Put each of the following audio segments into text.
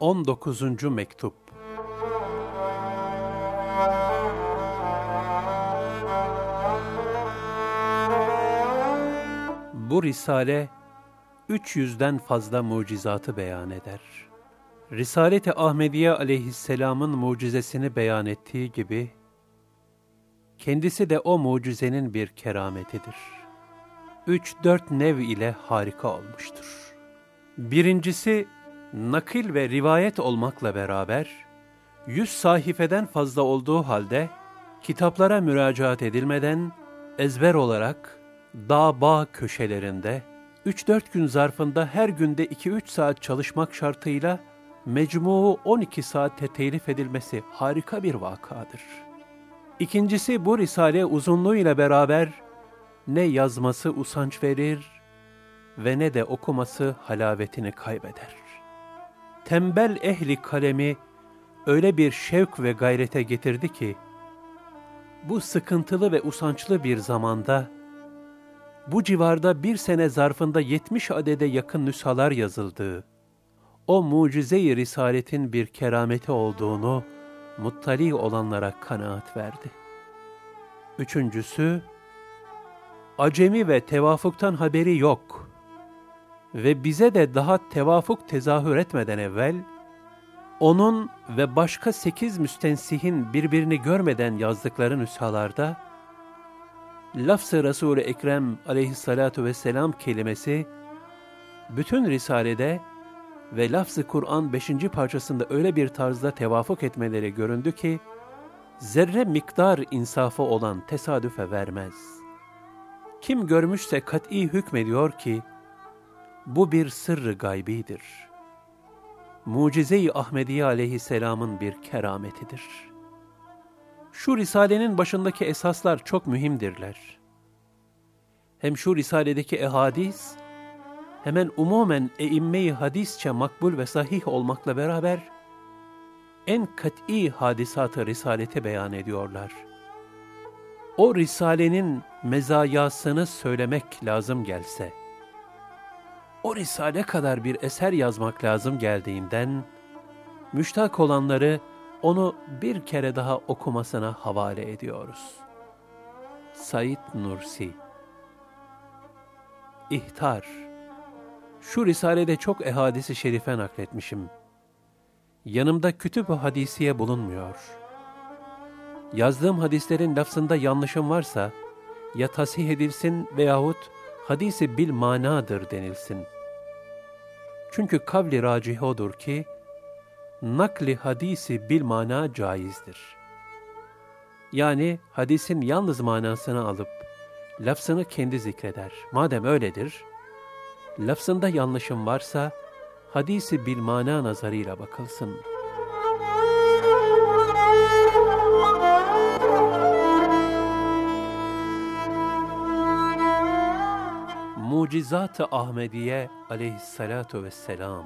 On dokuzuncu Mektup Bu risale 300'den fazla mucizatı beyan eder. Risalet-i Ahmediye aleyhisselamın mucizesini beyan ettiği gibi, kendisi de o mucizenin bir kerametidir. Üç dört nev ile harika olmuştur. Birincisi, nakil ve rivayet olmakla beraber, yüz sahifeden fazla olduğu halde, kitaplara müracaat edilmeden, ezber olarak, dağ bağ köşelerinde, 3-4 gün zarfında her günde 2-3 saat çalışmak şartıyla mecmuu 12 saatte telif edilmesi harika bir vakadır. İkincisi bu risale uzunluğuyla beraber ne yazması usanç verir ve ne de okuması halavetini kaybeder. Tembel ehli kalemi öyle bir şevk ve gayrete getirdi ki, bu sıkıntılı ve usançlı bir zamanda, bu civarda bir sene zarfında 70 adede yakın nüshalar yazıldığı, o mucize-i risaletin bir kerameti olduğunu muttali olanlara kanaat verdi. Üçüncüsü, acemi ve tevafuktan haberi yok ve bize de daha tevafuk tezahür etmeden evvel, onun ve başka sekiz müstensihin birbirini görmeden yazdıkları nüshalarda, lafz-ı Resul-i Ekrem aleyhissalatu vesselam kelimesi, bütün Risale'de ve lafz-ı Kur'an beşinci parçasında öyle bir tarzda tevafuk etmeleri göründü ki, zerre miktar insafı olan tesadüfe vermez. Kim görmüşse kat'i hükmediyor ki, bu bir sırrı gaybidir. Mucize-i Ahmediye aleyhisselamın bir kerametidir. Şu risalenin başındaki esaslar çok mühimdirler. Hem şu risaledeki ehadis, hemen umumen eimme-i hadisçe makbul ve sahih olmakla beraber, en kat'i hadisatı risalete beyan ediyorlar. O risalenin mezayasını söylemek lazım gelse, o risale kadar bir eser yazmak lazım geldiğinden, müştak olanları onu bir kere daha okumasına havale ediyoruz. Said Nursi İhtar Şu risalede çok ehadisi şerife nakletmişim. Yanımda kütüb hadisiye bulunmuyor. Yazdığım hadislerin lafzında yanlışım varsa, ya tasih edilsin veyahut hadisi bil manadır denilsin. Çünkü kavli racih odur ki, nakli hadisi bil mana caizdir. Yani hadisin yalnız manasını alıp, lafzını kendi zikreder. Madem öyledir, lafzında yanlışım varsa hadisi bir mana nazarıyla bakılsın. Mucizat-ı Ahmediye aleyhissalatu vesselam.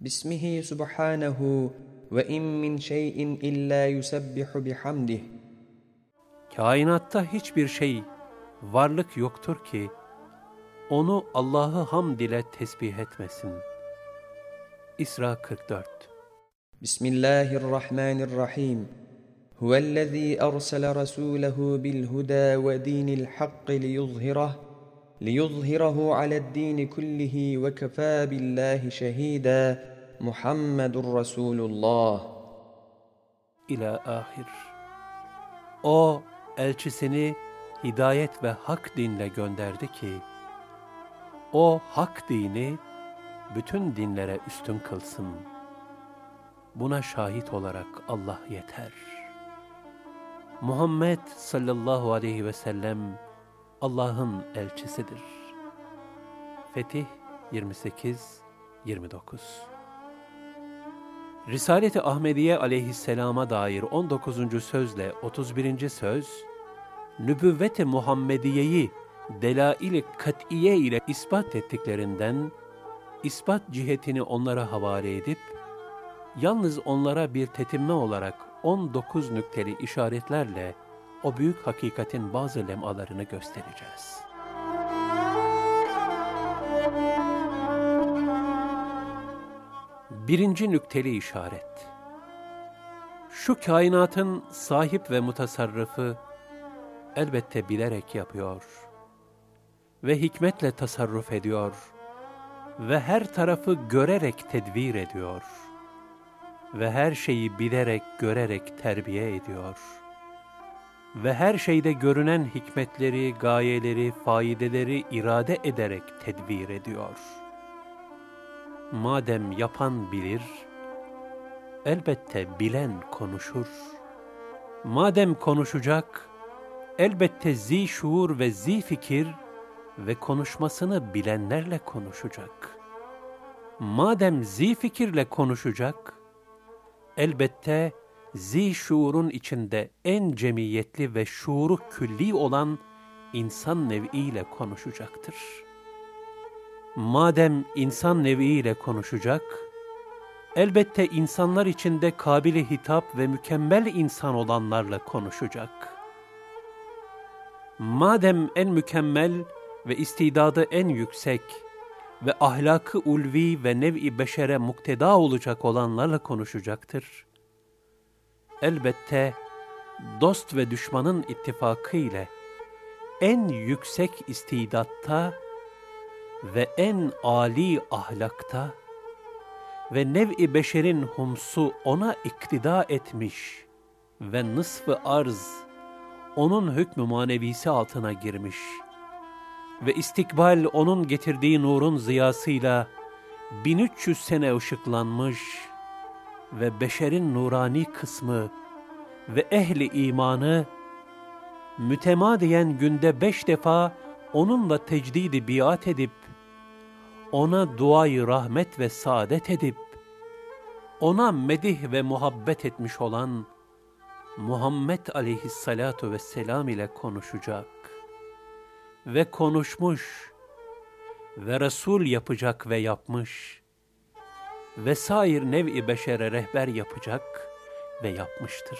Bismihi subhanahu وإن من شيء إلا يسبح بحمده Kainatta hiçbir şey, varlık yoktur ki, onu Allah'ı hamd ile tesbih etmesin. İsra 44 بسم الله الرحمن الرحيم هو الذي أرسل رسوله بالهدى ودين الحق ليظهره ليظهره على الدين كله وكفى بالله شهيدا Muhammedur Resulullah ila ahir. O elçisini hidayet ve hak dinle gönderdi ki o hak dini bütün dinlere üstün kılsın. Buna şahit olarak Allah yeter. Muhammed sallallahu aleyhi ve sellem Allah'ın elçisidir. Fetih 28 29 Risalet-i Ahmediye aleyhisselama dair 19. sözle 31. söz, nübüvvet-i Muhammediye'yi delail-i kat'iye ile ispat ettiklerinden ispat cihetini onlara havale edip, yalnız onlara bir tetinme olarak 19 nükteli işaretlerle o büyük hakikatin bazı lemalarını göstereceğiz. Birinci nükteli işaret. Şu kainatın sahip ve mutasarrıfı elbette bilerek yapıyor ve hikmetle tasarruf ediyor ve her tarafı görerek tedbir ediyor ve her şeyi bilerek görerek terbiye ediyor ve her şeyde görünen hikmetleri, gayeleri, faydeleri irade ederek tedbir ediyor. Madem yapan bilir, elbette bilen konuşur. Madem konuşacak, elbette zi şuur ve zi fikir ve konuşmasını bilenlerle konuşacak. Madem zi fikirle konuşacak, elbette zi şuurun içinde en cemiyetli ve şuuru külli olan insan nev'iyle konuşacaktır. Madem insan nev'iyle konuşacak, elbette insanlar içinde kabili hitap ve mükemmel insan olanlarla konuşacak. Madem en mükemmel ve istidadı en yüksek ve ahlakı ulvi ve nev'i beşere mukteda olacak olanlarla konuşacaktır. Elbette dost ve düşmanın ittifakı ile en yüksek istidatta ve en âli ahlakta ve nev'i beşerin humsu ona iktida etmiş ve nısfı arz onun hükmü manevisi altına girmiş.'' ve istikbal onun getirdiği nurun ziyasıyla 1300 sene ışıklanmış ve beşerin nurani kısmı ve ehli imanı mütemadiyen günde beş defa onunla tecdidi biat edip, ona duayı rahmet ve saadet edip, ona medih ve muhabbet etmiş olan Muhammed aleyhissalatu vesselam ile konuşacak ve konuşmuş ve Resul yapacak ve yapmış ve sair nev-i beşere rehber yapacak ve yapmıştır.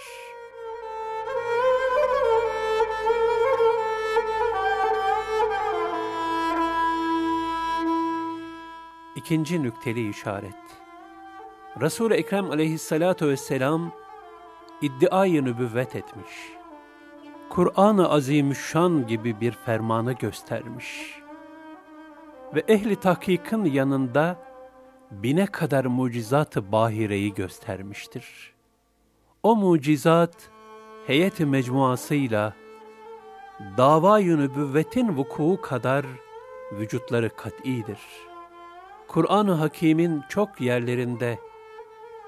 İkinci nükteli işaret. Resul-i Ekrem aleyhissalatu vesselam iddiayı nübüvvet etmiş Kur'an-ı Azimüşşan gibi bir fermanı göstermiş. Ve ehli tahkikin yanında bine kadar mucizat-ı bahireyi göstermiştir. O mucizat, heyet-i mecmuasıyla dava-i nübüvvetin vuku kadar vücutları kat'idir. Kur'an-ı Hakîm'in çok yerlerinde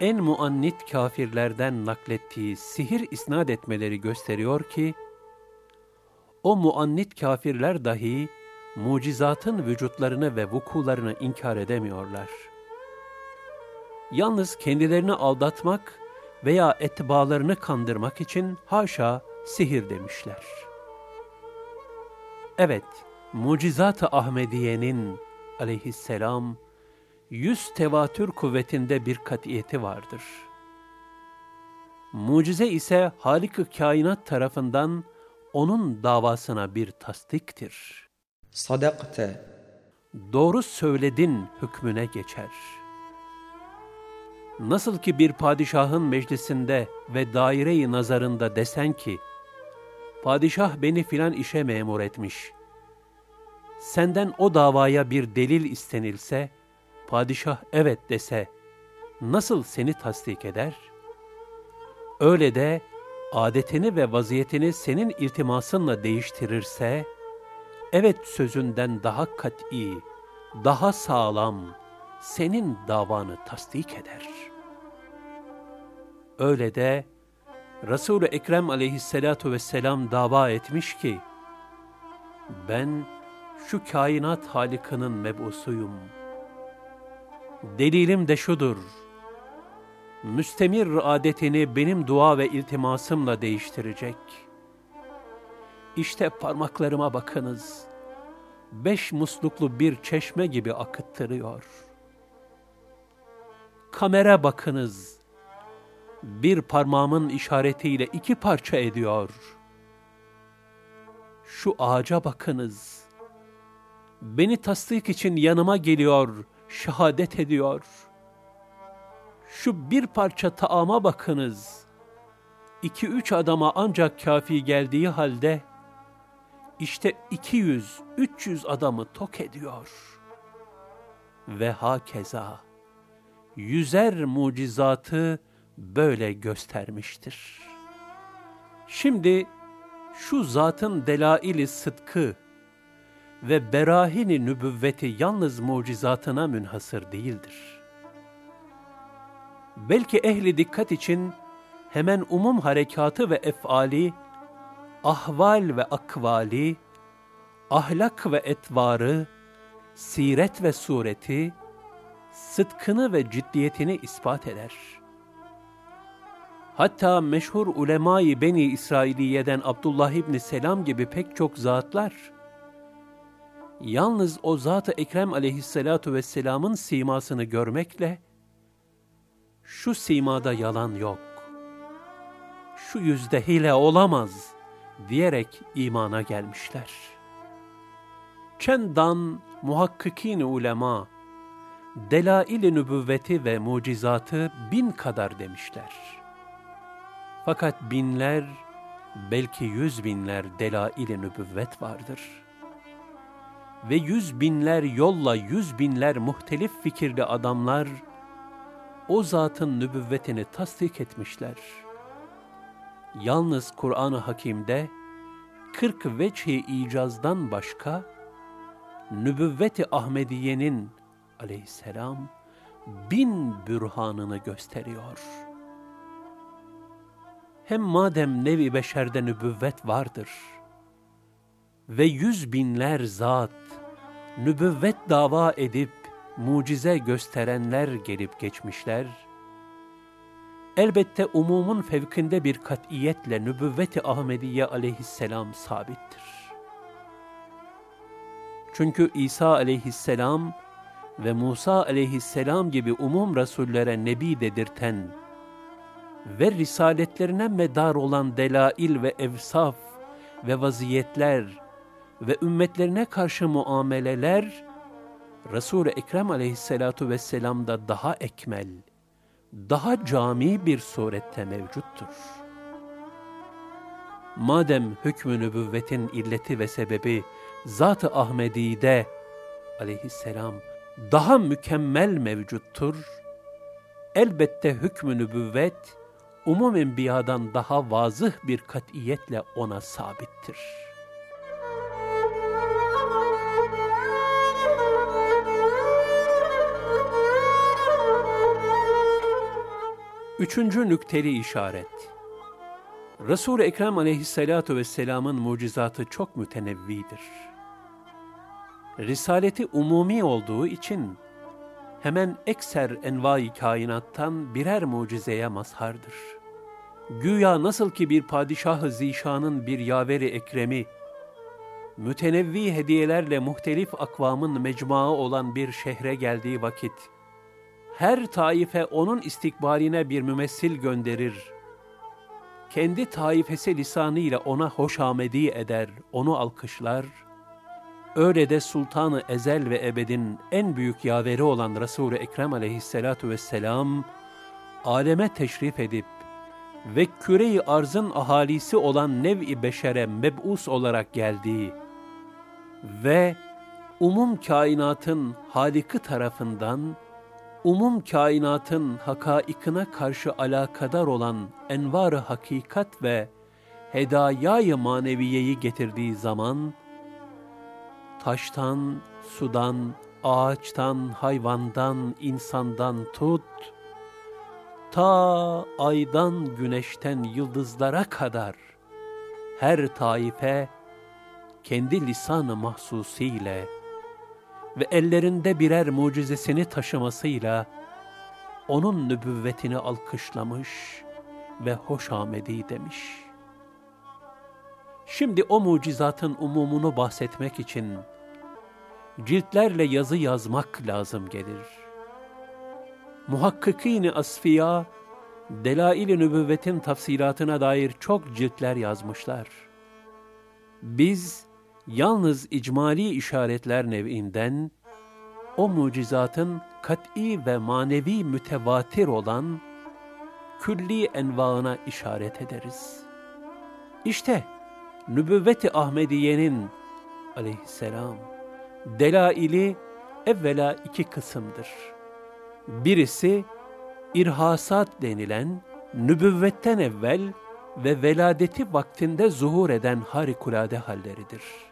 en muannit kafirlerden naklettiği sihir isnat etmeleri gösteriyor ki, o muannit kafirler dahi mucizatın vücutlarını ve vukularını inkar edemiyorlar. Yalnız kendilerini aldatmak veya etbalarını kandırmak için haşa sihir demişler. Evet, mucizat-ı Ahmediye'nin aleyhisselam yüz tevatür kuvvetinde bir katiyeti vardır. Mucize ise Halik-ı Kainat tarafından onun davasına bir tasdiktir. Sadakte. Doğru söyledin hükmüne geçer. Nasıl ki bir padişahın meclisinde ve daire-i nazarında desen ki, padişah beni filan işe memur etmiş. Senden o davaya bir delil istenilse, padişah evet dese, nasıl seni tasdik eder? Öyle de adetini ve vaziyetini senin iltimasınla değiştirirse, evet sözünden daha kat'i, daha sağlam, senin davanı tasdik eder. Öyle de Resul-i Ekrem aleyhissalatu vesselam dava etmiş ki, ben şu kainat halikinin mebusuyum. Delilim de şudur, müstemir adetini benim dua ve iltimasımla değiştirecek. İşte parmaklarıma bakınız, beş musluklu bir çeşme gibi akıttırıyor. kamera bakınız. Bir parmağımın işaretiyle iki parça ediyor. Şu ağaca bakınız. Beni tasdik için yanıma geliyor, şehadet ediyor. Şu bir parça taama bakınız. İki üç adama ancak kafi geldiği halde, işte 200, 300 adamı tok ediyor. Ve hakeza yüzer mucizatı böyle göstermiştir. Şimdi şu zatın delaili sıdkı ve berahini nübüvveti yalnız mucizatına münhasır değildir. Belki ehli dikkat için hemen umum harekatı ve efali ahval ve akvali, ahlak ve etvarı, siret ve sureti, sıdkını ve ciddiyetini ispat eder. Hatta meşhur ulemayı Beni İsrailiye'den Abdullah İbni Selam gibi pek çok zatlar, yalnız o Zat-ı Ekrem aleyhissalatu vesselamın simasını görmekle, şu simada yalan yok, şu yüzde hile olamaz diyerek imana gelmişler. Çendan muhakkikin ulema, delail-i nübüvveti ve mucizatı bin kadar demişler. Fakat binler, belki yüz binler delail-i nübüvvet vardır. Ve yüz binler yolla yüz binler muhtelif fikirli adamlar, o zatın nübüvvetini tasdik etmişler.'' yalnız Kur'an-ı Hakim'de 40 veçhi icazdan başka nübüvvet-i Ahmediye'nin aleyhisselam bin bürhanını gösteriyor. Hem madem nevi beşerde nübüvvet vardır ve yüz binler zat nübüvvet dava edip mucize gösterenler gelip geçmişler.'' elbette umumun fevkinde bir katiyetle nübüvvet-i Ahmediye aleyhisselam sabittir. Çünkü İsa aleyhisselam ve Musa aleyhisselam gibi umum rasullere nebi dedirten ve risaletlerine medar olan delail ve evsaf ve vaziyetler ve ümmetlerine karşı muameleler, Resul-i Ekrem aleyhissalatu vesselam'da daha ekmel, daha cami bir surette mevcuttur. Madem hükmü nübüvvetin illeti ve sebebi Zat-ı Ahmedi'de aleyhisselam daha mükemmel mevcuttur, elbette hükmü nübüvvet umum enbiyadan daha vazıh bir katiyetle ona sabittir.'' Üçüncü nükteli işaret. Resul-i Ekrem aleyhissalatu vesselamın mucizatı çok mütenevvidir. Risaleti umumi olduğu için hemen ekser envai kainattan birer mucizeye mazhardır. Güya nasıl ki bir padişah-ı zişanın bir yaveri ekremi, mütenevvi hediyelerle muhtelif akvamın mecmuaı olan bir şehre geldiği vakit, her taife onun istikbaline bir mümessil gönderir. Kendi taifesi lisanıyla ona hoşamedi eder, onu alkışlar. Öyle de Sultanı Ezel ve Ebed'in en büyük yaveri olan Resul-i Ekrem aleyhissalatu vesselam, aleme teşrif edip ve küre-i arzın ahalisi olan nev-i beşere meb'us olarak geldiği ve umum kainatın Halik'i tarafından umum kainatın hakaikine karşı alakadar olan envar-ı hakikat ve hedayayı maneviyeyi getirdiği zaman, taştan, sudan, ağaçtan, hayvandan, insandan tut, ta aydan, güneşten, yıldızlara kadar her taife kendi lisan-ı mahsusiyle, ve ellerinde birer mucizesini taşımasıyla onun nübüvvetini alkışlamış ve hoşamedi demiş. Şimdi o mucizatın umumunu bahsetmek için ciltlerle yazı yazmak lazım gelir. muhakkikîn asfiya, delail-i nübüvvetin tafsilatına dair çok ciltler yazmışlar. Biz yalnız icmali işaretler nev'inden, o mucizatın kat'i ve manevi mütevatir olan külli envaına işaret ederiz. İşte nübüvvet-i Ahmediye'nin aleyhisselam delaili evvela iki kısımdır. Birisi irhasat denilen nübüvvetten evvel ve veladeti vaktinde zuhur eden harikulade halleridir.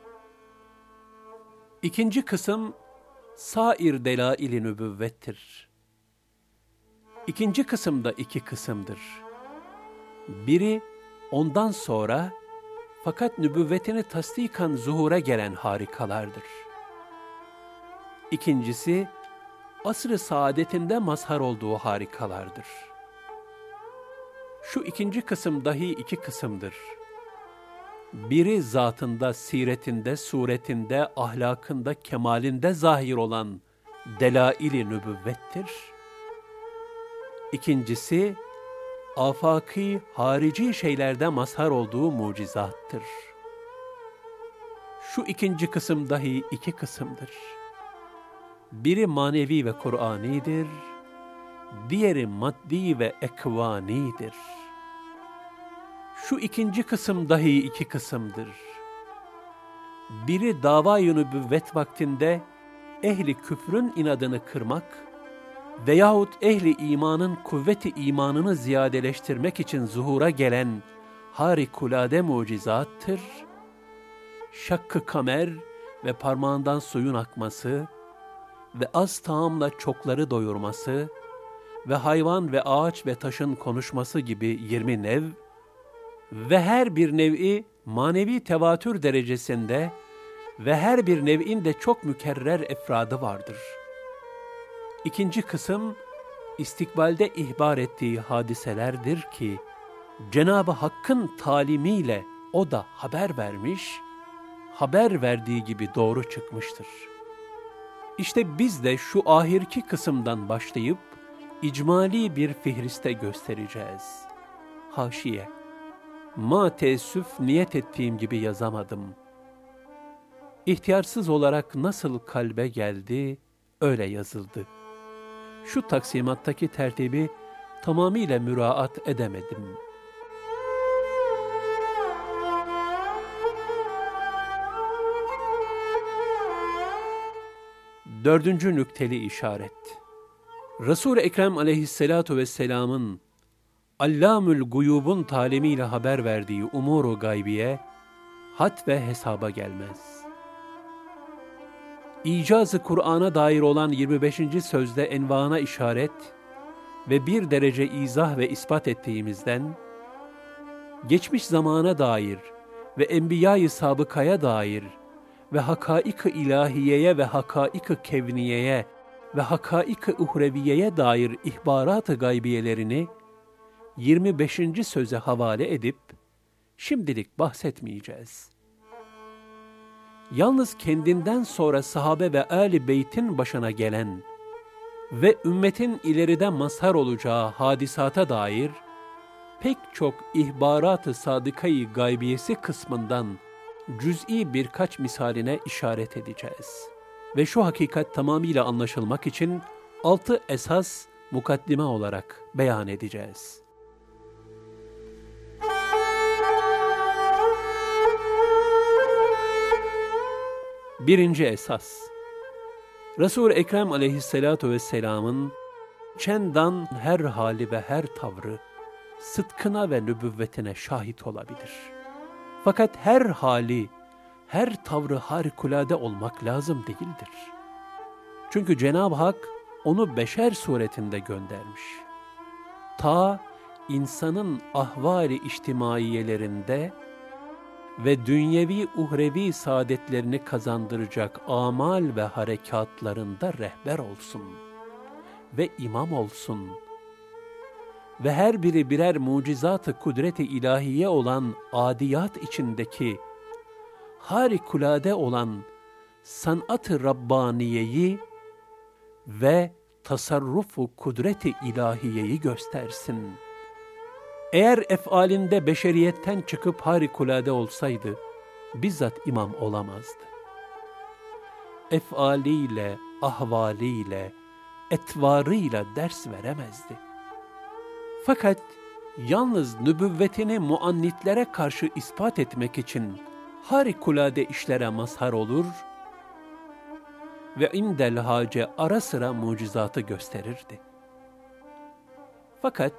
İkinci kısım sair delail-i nübüvvettir. İkinci kısımda iki kısımdır. Biri ondan sonra fakat nübüvvetini tasdikan zuhura gelen harikalardır. İkincisi, asr-ı saadetinde mazhar olduğu harikalardır. Şu ikinci kısım dahi iki kısımdır. Biri zatında, siretinde, suretinde, ahlakında, kemalinde zahir olan delail-i nübüvvettir. İkincisi, afaki, harici şeylerde mazhar olduğu mucizattır. Şu ikinci kısım dahi iki kısımdır. Biri manevi ve Kur'anidir, diğeri maddi ve ekvanidir. Şu ikinci kısım dahi iki kısımdır. Biri dava-i nübüvvet vaktinde ehli küfrün inadını kırmak, veyahut ehli imanın kuvveti imanını ziyadeleştirmek için zuhura gelen harikulade mucizattır. Şakkı kamer ve parmağından suyun akması ve az taamla çokları doyurması ve hayvan ve ağaç ve taşın konuşması gibi yirmi nev ve her bir nev'i manevi tevatür derecesinde ve her bir nev'in de çok mükerrer efradı vardır.'' İkinci kısım, istikbalde ihbar ettiği hadiselerdir ki, Cenab-ı Hakk'ın talimiyle o da haber vermiş, haber verdiği gibi doğru çıkmıştır. İşte biz de şu ahirki kısımdan başlayıp, icmali bir fihriste göstereceğiz. Haşiye, ma teessüf niyet ettiğim gibi yazamadım. İhtiyarsız olarak nasıl kalbe geldi, öyle yazıldı.'' şu taksimattaki tertibi tamamıyla müraat edemedim. Dördüncü nükteli işaret. Resul-i Ekrem aleyhissalatu vesselamın Allamül Guyub'un talimiyle haber verdiği umuru gaybiye, hat ve hesaba gelmez icazı Kur'an'a dair olan 25. sözde envana işaret ve bir derece izah ve ispat ettiğimizden, geçmiş zamana dair ve enbiya-i sabıkaya dair ve hakaik-ı ilahiyeye ve hakaik-ı kevniyeye ve hakaik-ı uhreviyeye dair ihbarat-ı gaybiyelerini 25. söze havale edip, şimdilik bahsetmeyeceğiz.'' yalnız kendinden sonra sahabe ve âli beytin başına gelen ve ümmetin ileride mazhar olacağı hadisata dair pek çok ihbarat-ı sadıkayı gaybiyesi kısmından cüz'i birkaç misaline işaret edeceğiz. Ve şu hakikat tamamıyla anlaşılmak için altı esas mukaddime olarak beyan edeceğiz.'' Birinci esas Resul-i Ekrem aleyhissalatu vesselamın çendan her hali ve her tavrı sıdkına ve nübüvvetine şahit olabilir. Fakat her hali, her tavrı harikulade olmak lazım değildir. Çünkü Cenab-ı Hak onu beşer suretinde göndermiş. Ta insanın ahvali içtimaiyelerinde ve dünyevi uhrevi saadetlerini kazandıracak amal ve harekatlarında rehber olsun ve imam olsun ve her biri birer mucizat-ı kudret-i ilahiye olan adiyat içindeki harikulade olan sanat-ı Rabbaniyeyi ve tasarrufu kudreti ilahiyeyi göstersin. Eğer efalinde beşeriyetten çıkıp harikulade olsaydı, bizzat imam olamazdı. Efaliyle, ahvaliyle, etvarıyla ders veremezdi. Fakat yalnız nübüvvetini muannitlere karşı ispat etmek için harikulade işlere mazhar olur ve indel hace ara sıra mucizatı gösterirdi. Fakat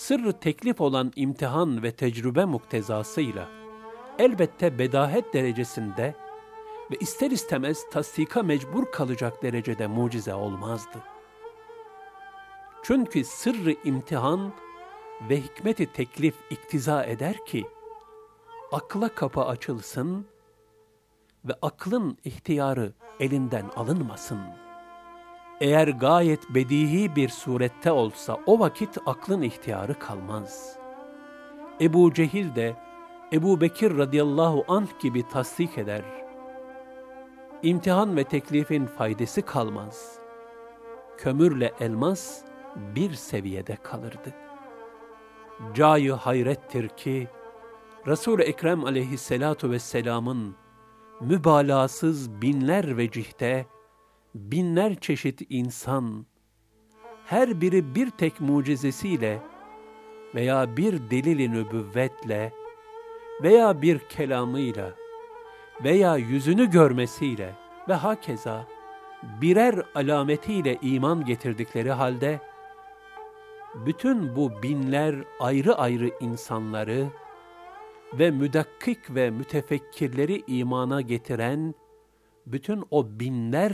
sırrı teklif olan imtihan ve tecrübe muktezasıyla elbette bedahet derecesinde ve ister istemez tasdika mecbur kalacak derecede mucize olmazdı. Çünkü sırrı imtihan ve hikmeti teklif iktiza eder ki, akla kapı açılsın ve aklın ihtiyarı elinden alınmasın. Eğer gayet bedihi bir surette olsa o vakit aklın ihtiyarı kalmaz. Ebu Cehil de Ebu Bekir radıyallahu anh gibi tasdik eder. İmtihan ve teklifin faydası kalmaz. Kömürle elmas bir seviyede kalırdı. Cayı hayrettir ki, Resul-i Ekrem aleyhissalatu vesselamın mübalağasız binler vecihte, binler çeşit insan, her biri bir tek mucizesiyle veya bir delil-i nübüvvetle veya bir kelamıyla veya yüzünü görmesiyle ve hakeza birer alametiyle iman getirdikleri halde, bütün bu binler ayrı ayrı insanları ve müdakkik ve mütefekkirleri imana getiren bütün o binler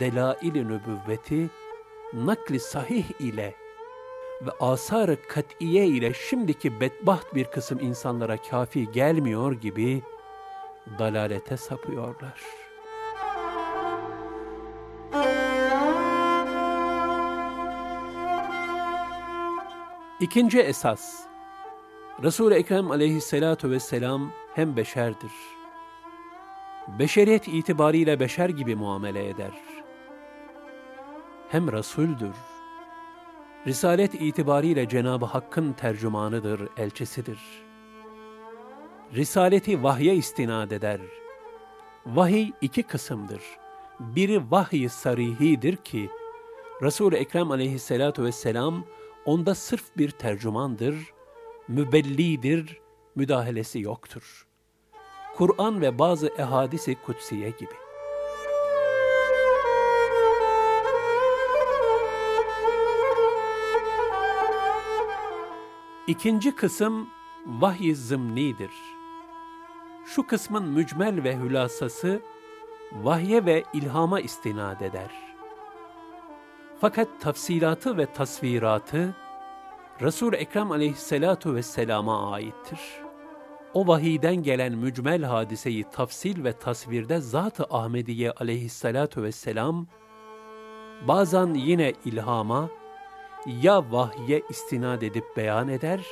delail-i nübüvveti nakli sahih ile ve asar-ı kat'iye ile şimdiki bedbaht bir kısım insanlara kafi gelmiyor gibi dalalete sapıyorlar. İkinci esas, Resul-i Ekrem aleyhissalatu vesselam hem beşerdir. Beşeriyet itibariyle beşer gibi muamele eder. Hem Resul'dür. Risalet itibariyle Cenab-ı Hakk'ın tercümanıdır, elçisidir. Risaleti vahye istinad eder. Vahiy iki kısımdır. Biri vahiy sarihidir ki, Resul-i Ekrem aleyhissalatu vesselam onda sırf bir tercümandır, mübellidir, müdahalesi yoktur. Kur'an ve bazı ehadisi kutsiye gibi. İkinci kısım vahiy zımnidir. Şu kısmın mücmel ve hülasası vahye ve ilhama istinad eder. Fakat tafsilatı ve tasviratı Resul-i Ekrem aleyhissalatu vesselama aittir. O vahiyden gelen mücmel hadiseyi tafsil ve tasvirde Zat-ı Ahmediye aleyhissalatu vesselam, bazen yine ilhama ya vahye istinad edip beyan eder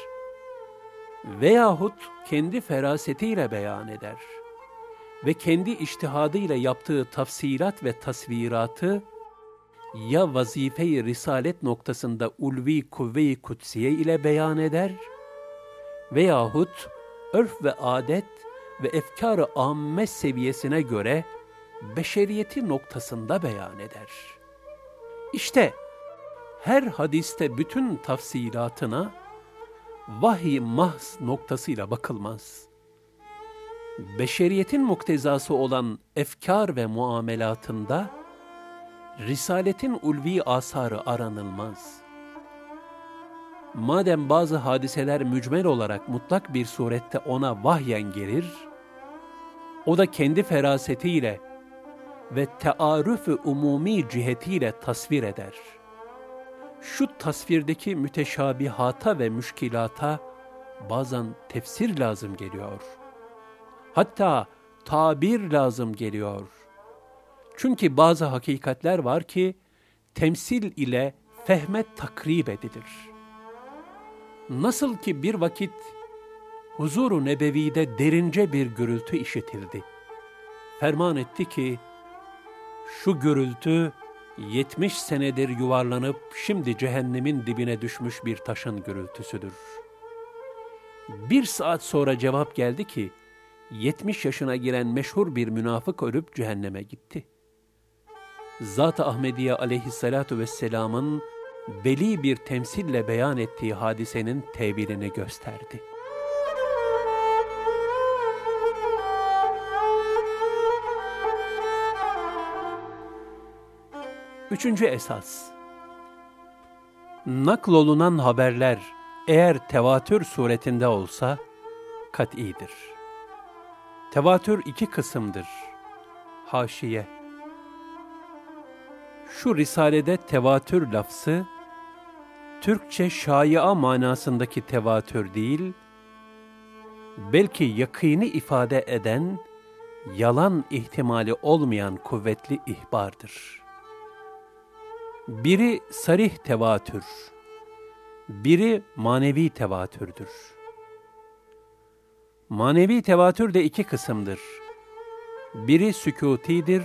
veyahut kendi ferasetiyle beyan eder ve kendi iştihadıyla yaptığı tafsirat ve tasviratı ya vazife-i risalet noktasında ulvi kuvve-i kutsiye ile beyan eder veyahut örf ve adet ve efkar-ı amme seviyesine göre beşeriyeti noktasında beyan eder. İşte her hadiste bütün tafsilatına vahiy mahz noktasıyla bakılmaz. Beşeriyetin muktezası olan efkar ve muamelatında Risaletin ulvi asarı aranılmaz. Madem bazı hadiseler mücmel olarak mutlak bir surette ona vahyen gelir, o da kendi ferasetiyle ve tearüf-ü umumi cihetiyle tasvir eder. Şu tasvirdeki müteşabihata ve müşkilata bazen tefsir lazım geliyor. Hatta tabir lazım geliyor.'' Çünkü bazı hakikatler var ki temsil ile fehme takrib edilir. Nasıl ki bir vakit huzuru nebevide derince bir gürültü işitildi. Ferman etti ki, şu gürültü yetmiş senedir yuvarlanıp şimdi cehennemin dibine düşmüş bir taşın gürültüsüdür. Bir saat sonra cevap geldi ki, 70 yaşına giren meşhur bir münafık ölüp cehenneme gitti. Zat-ı Ahmediye aleyhissalatu vesselamın beli bir temsille beyan ettiği hadisenin tevilini gösterdi. Üçüncü esas. Naklolunan haberler eğer tevatür suretinde olsa kat'idir. Tevatür iki kısımdır. Haşiye. Şu risalede tevatür lafzı Türkçe şaia manasındaki tevatür değil, belki yakini ifade eden, yalan ihtimali olmayan kuvvetli ihbardır. Biri sarih tevatür, biri manevi tevatürdür. Manevi tevatür de iki kısımdır. Biri sükutidir,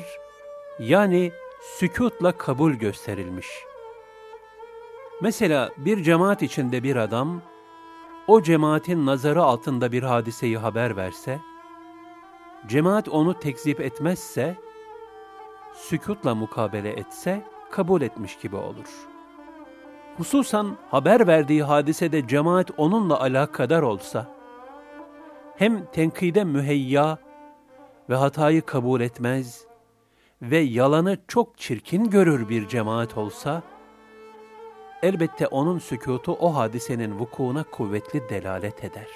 yani sükutla kabul gösterilmiş.'' Mesela bir cemaat içinde bir adam, o cemaatin nazarı altında bir hadiseyi haber verse, cemaat onu tekzip etmezse, sükutla mukabele etse, kabul etmiş gibi olur. Hususan haber verdiği hadisede cemaat onunla alakadar olsa, hem tenkide müheyya ve hatayı kabul etmez ve yalanı çok çirkin görür bir cemaat olsa, elbette onun sükutu o hadisenin vukuuna kuvvetli delalet eder.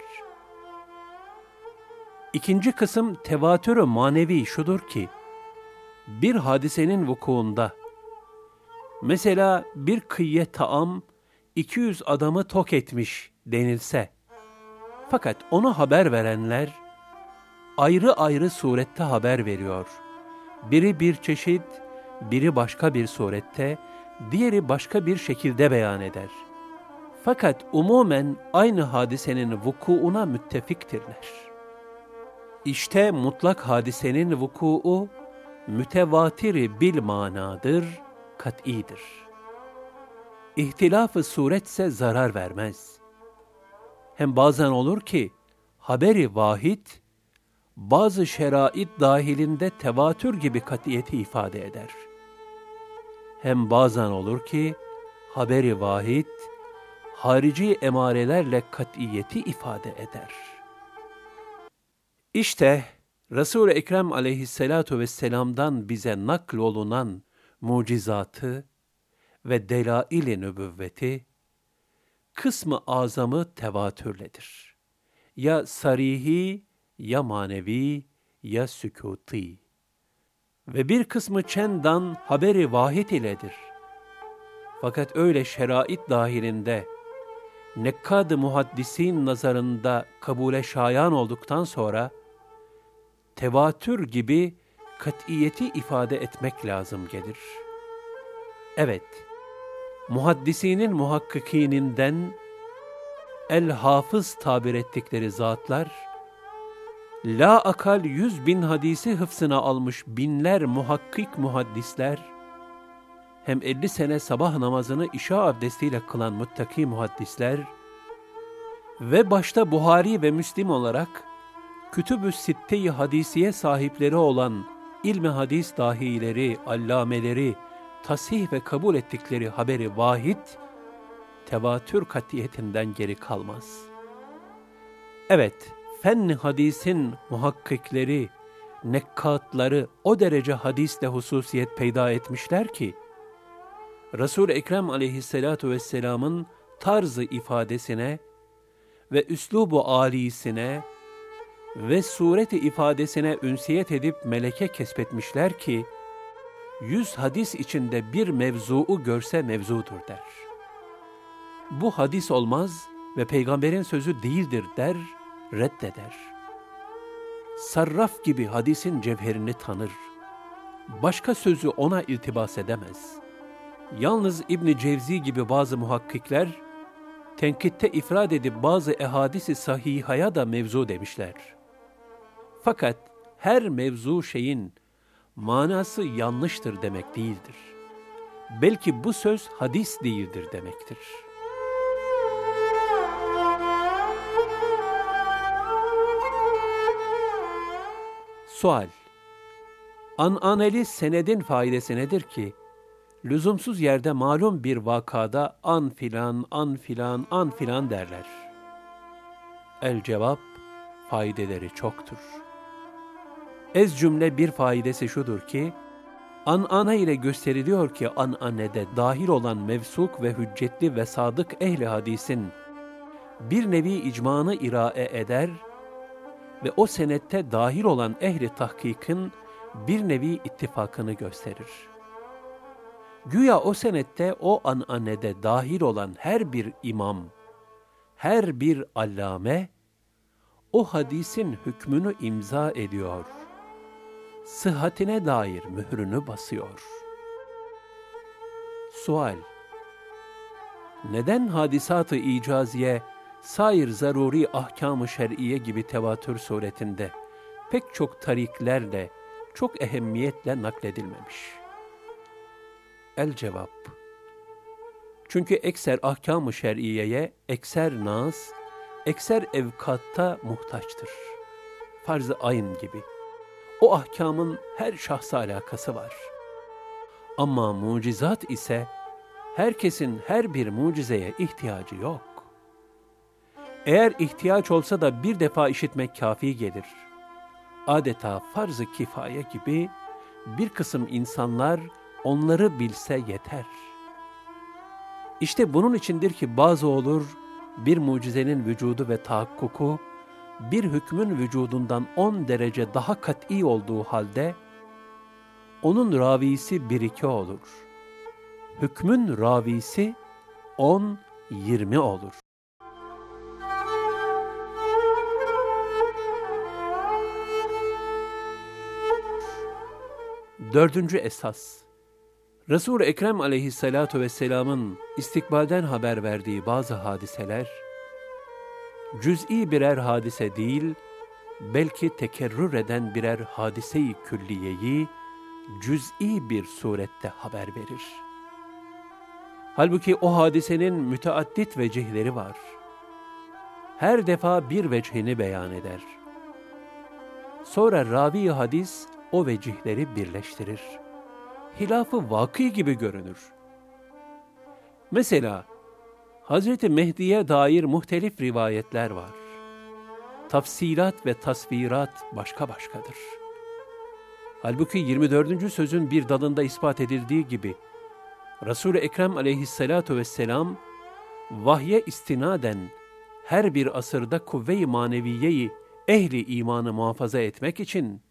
İkinci kısım tevatürü manevi şudur ki, bir hadisenin vukuunda, mesela bir kıyye taam 200 adamı tok etmiş denilse, fakat onu haber verenler ayrı ayrı surette haber veriyor. Biri bir çeşit, biri başka bir surette, diğeri başka bir şekilde beyan eder. Fakat umumen aynı hadisenin vukuuna müttefiktirler. İşte mutlak hadisenin vukuu mütevatiri bil manadır, kat'idir. İhtilaf-ı suretse zarar vermez. Hem bazen olur ki haberi vahid bazı şerait dahilinde tevatür gibi katiyeti ifade eder.'' hem bazen olur ki haberi vahid harici emarelerle katiyeti ifade eder. İşte Resul-i Ekrem aleyhissalatu vesselam'dan bize nakl olunan mucizatı ve delail-i nübüvveti kısmı azamı tevatürledir. Ya sarihi, ya manevi, ya sükuti ve bir kısmı çendan haberi vahid iledir. Fakat öyle şerait dahilinde, nekkad muhaddisin nazarında kabule şayan olduktan sonra, tevatür gibi kat'iyeti ifade etmek lazım gelir. Evet, muhaddisinin muhakkikininden el-hafız tabir ettikleri zatlar, la akal yüz bin hadisi hıfsına almış binler muhakkik muhaddisler, hem elli sene sabah namazını işa abdestiyle kılan muttaki muhaddisler ve başta Buhari ve Müslim olarak Kütüb-ü Sitte-i Hadisiye sahipleri olan ilmi hadis dahileri, allameleri, tasih ve kabul ettikleri haberi vahid, tevatür katiyetinden geri kalmaz. Evet, fen hadisin muhakkikleri, nekkatları o derece hadisle hususiyet peyda etmişler ki, resul Ekrem aleyhissalatu vesselamın tarzı ifadesine ve üslubu alisine ve sureti ifadesine ünsiyet edip meleke kesbetmişler ki, yüz hadis içinde bir mevzuu görse mevzudur der. Bu hadis olmaz ve peygamberin sözü değildir der reddeder. Sarraf gibi hadisin cevherini tanır. Başka sözü ona iltibas edemez. Yalnız İbn Cevzi gibi bazı muhakkikler tenkitte ifrad edip bazı ehadisi sahihaya da mevzu demişler. Fakat her mevzu şeyin manası yanlıştır demek değildir. belki bu söz hadis değildir demektir. Sual Ananeli senedin faydası nedir ki, lüzumsuz yerde malum bir vakada an filan, an filan, an filan derler. El cevap, faydeleri çoktur. Ez cümle bir faydası şudur ki, An'ana ile gösteriliyor ki an'anede dahil olan mevsuk ve hüccetli ve sadık ehli hadisin bir nevi icmanı irae eder ve o senette dahil olan ehli tahkikin bir nevi ittifakını gösterir. Güya o senette o an'anede dahil olan her bir imam, her bir allame, o hadisin hükmünü imza ediyor.'' Sıhhatine dair mührünü basıyor. Sual Neden hadisatı icaziye, sair zaruri ahkam-ı şer'iye gibi tevatür suretinde pek çok tariklerle, çok ehemmiyetle nakledilmemiş? El cevap Çünkü ekser ahkam-ı şer'iyeye, ekser naz, ekser evkatta muhtaçtır. Farz-ı ayın gibi o ahkamın her şahsa alakası var. Ama mucizat ise herkesin her bir mucizeye ihtiyacı yok. Eğer ihtiyaç olsa da bir defa işitmek kafi gelir. Adeta farz-ı kifaye gibi bir kısım insanlar onları bilse yeter. İşte bunun içindir ki bazı olur bir mucizenin vücudu ve tahakkuku bir hükmün vücudundan on derece daha kat'i olduğu halde, onun ravisi bir iki olur. Hükmün ravisi on, yirmi olur. Dördüncü esas Resul-i Ekrem aleyhissalatu vesselamın istikbalden haber verdiği bazı hadiseler, cüz'i birer hadise değil, belki tekerrür eden birer hadise-i külliyeyi cüz'i bir surette haber verir. Halbuki o hadisenin müteaddit vecihleri var. Her defa bir vecihini beyan eder. Sonra ravi hadis o vecihleri birleştirir. Hilafı vakı gibi görünür. Mesela Hazreti Mehdi'ye dair muhtelif rivayetler var. Tafsilat ve tasvirat başka başkadır. Halbuki 24. sözün bir dalında ispat edildiği gibi Resul-i Ekrem aleyhissalatu vesselam vahye istinaden her bir asırda kuvve-i maneviyeyi ehli imanı muhafaza etmek için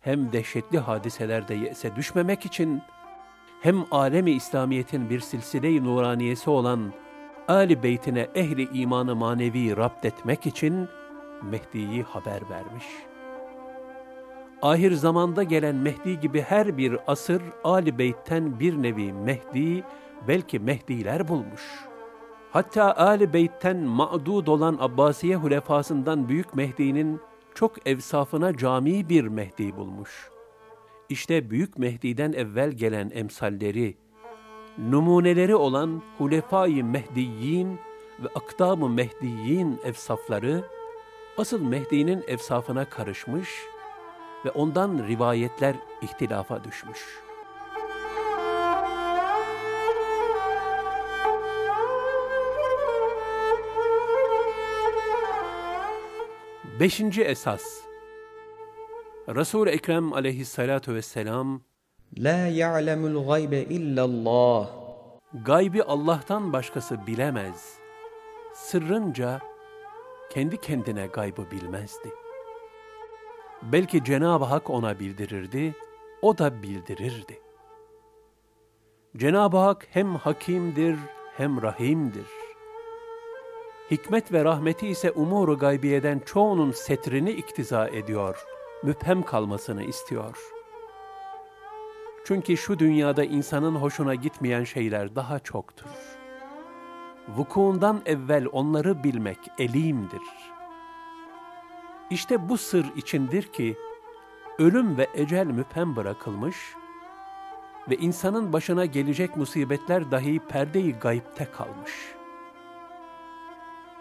hem dehşetli hadiselerde yese düşmemek için hem alemi İslamiyet'in bir silsile-i nuraniyesi olan Ali beytine ehli imanı manevi rapt etmek için Mehdi'yi haber vermiş. Ahir zamanda gelen Mehdi gibi her bir asır Ali beytten bir nevi Mehdi, belki Mehdiler bulmuş. Hatta Ali beytten ma'dud olan Abbasiye hulefasından Büyük Mehdi'nin çok evsafına cami bir Mehdi bulmuş. İşte Büyük Mehdi'den evvel gelen emsalleri, numuneleri olan Hulefai Mehdiyyin ve Akdam-ı Mehdiyyin efsafları, asıl Mehdi'nin efsafına karışmış ve ondan rivayetler ihtilafa düşmüş. Beşinci esas Resul-i Ekrem aleyhissalatu vesselam La ya'lemul gaybe illallah. Gaybi Allah'tan başkası bilemez. Sırrınca kendi kendine gaybı bilmezdi. Belki Cenab-ı Hak ona bildirirdi, o da bildirirdi. Cenab-ı Hak hem hakimdir hem rahimdir. Hikmet ve rahmeti ise umuru gaybiyeden çoğunun setrini iktiza ediyor, müphem kalmasını istiyor.'' Çünkü şu dünyada insanın hoşuna gitmeyen şeyler daha çoktur. Vukuundan evvel onları bilmek elimdir. İşte bu sır içindir ki ölüm ve ecel müphem bırakılmış, ve insanın başına gelecek musibetler dahi perdeyi gayipte kalmış.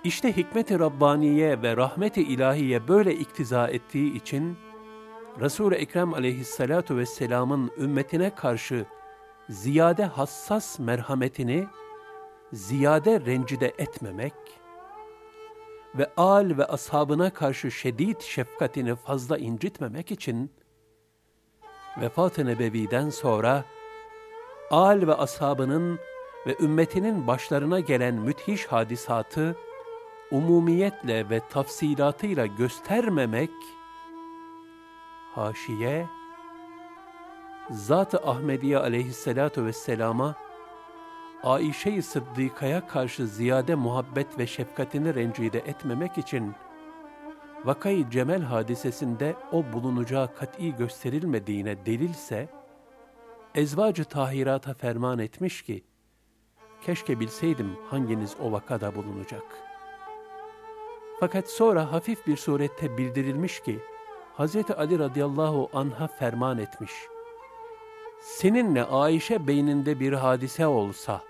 İşte hikmet-i Rabbaniye ve rahmet-i ilahiye böyle iktiza ettiği için, Resul-i Ekrem aleyhissalatu vesselamın ümmetine karşı ziyade hassas merhametini, ziyade rencide etmemek ve al ve ashabına karşı şedid şefkatini fazla incitmemek için, vefat-ı nebeviden sonra, al ve ashabının ve ümmetinin başlarına gelen müthiş hadisatı, umumiyetle ve tafsilatıyla göstermemek, haşiye, Zat-ı Ahmediye aleyhissalatu vesselama, Aişe-i Sıddika'ya karşı ziyade muhabbet ve şefkatini rencide etmemek için, vakayı Cemel hadisesinde o bulunacağı kat'i gösterilmediğine delilse, ezvacı tahirata ferman etmiş ki, keşke bilseydim hanginiz o vakada bulunacak. Fakat sonra hafif bir surette bildirilmiş ki, Hz. Ali radıyallahu anha ferman etmiş. Seninle Ayşe beyninde bir hadise olsa,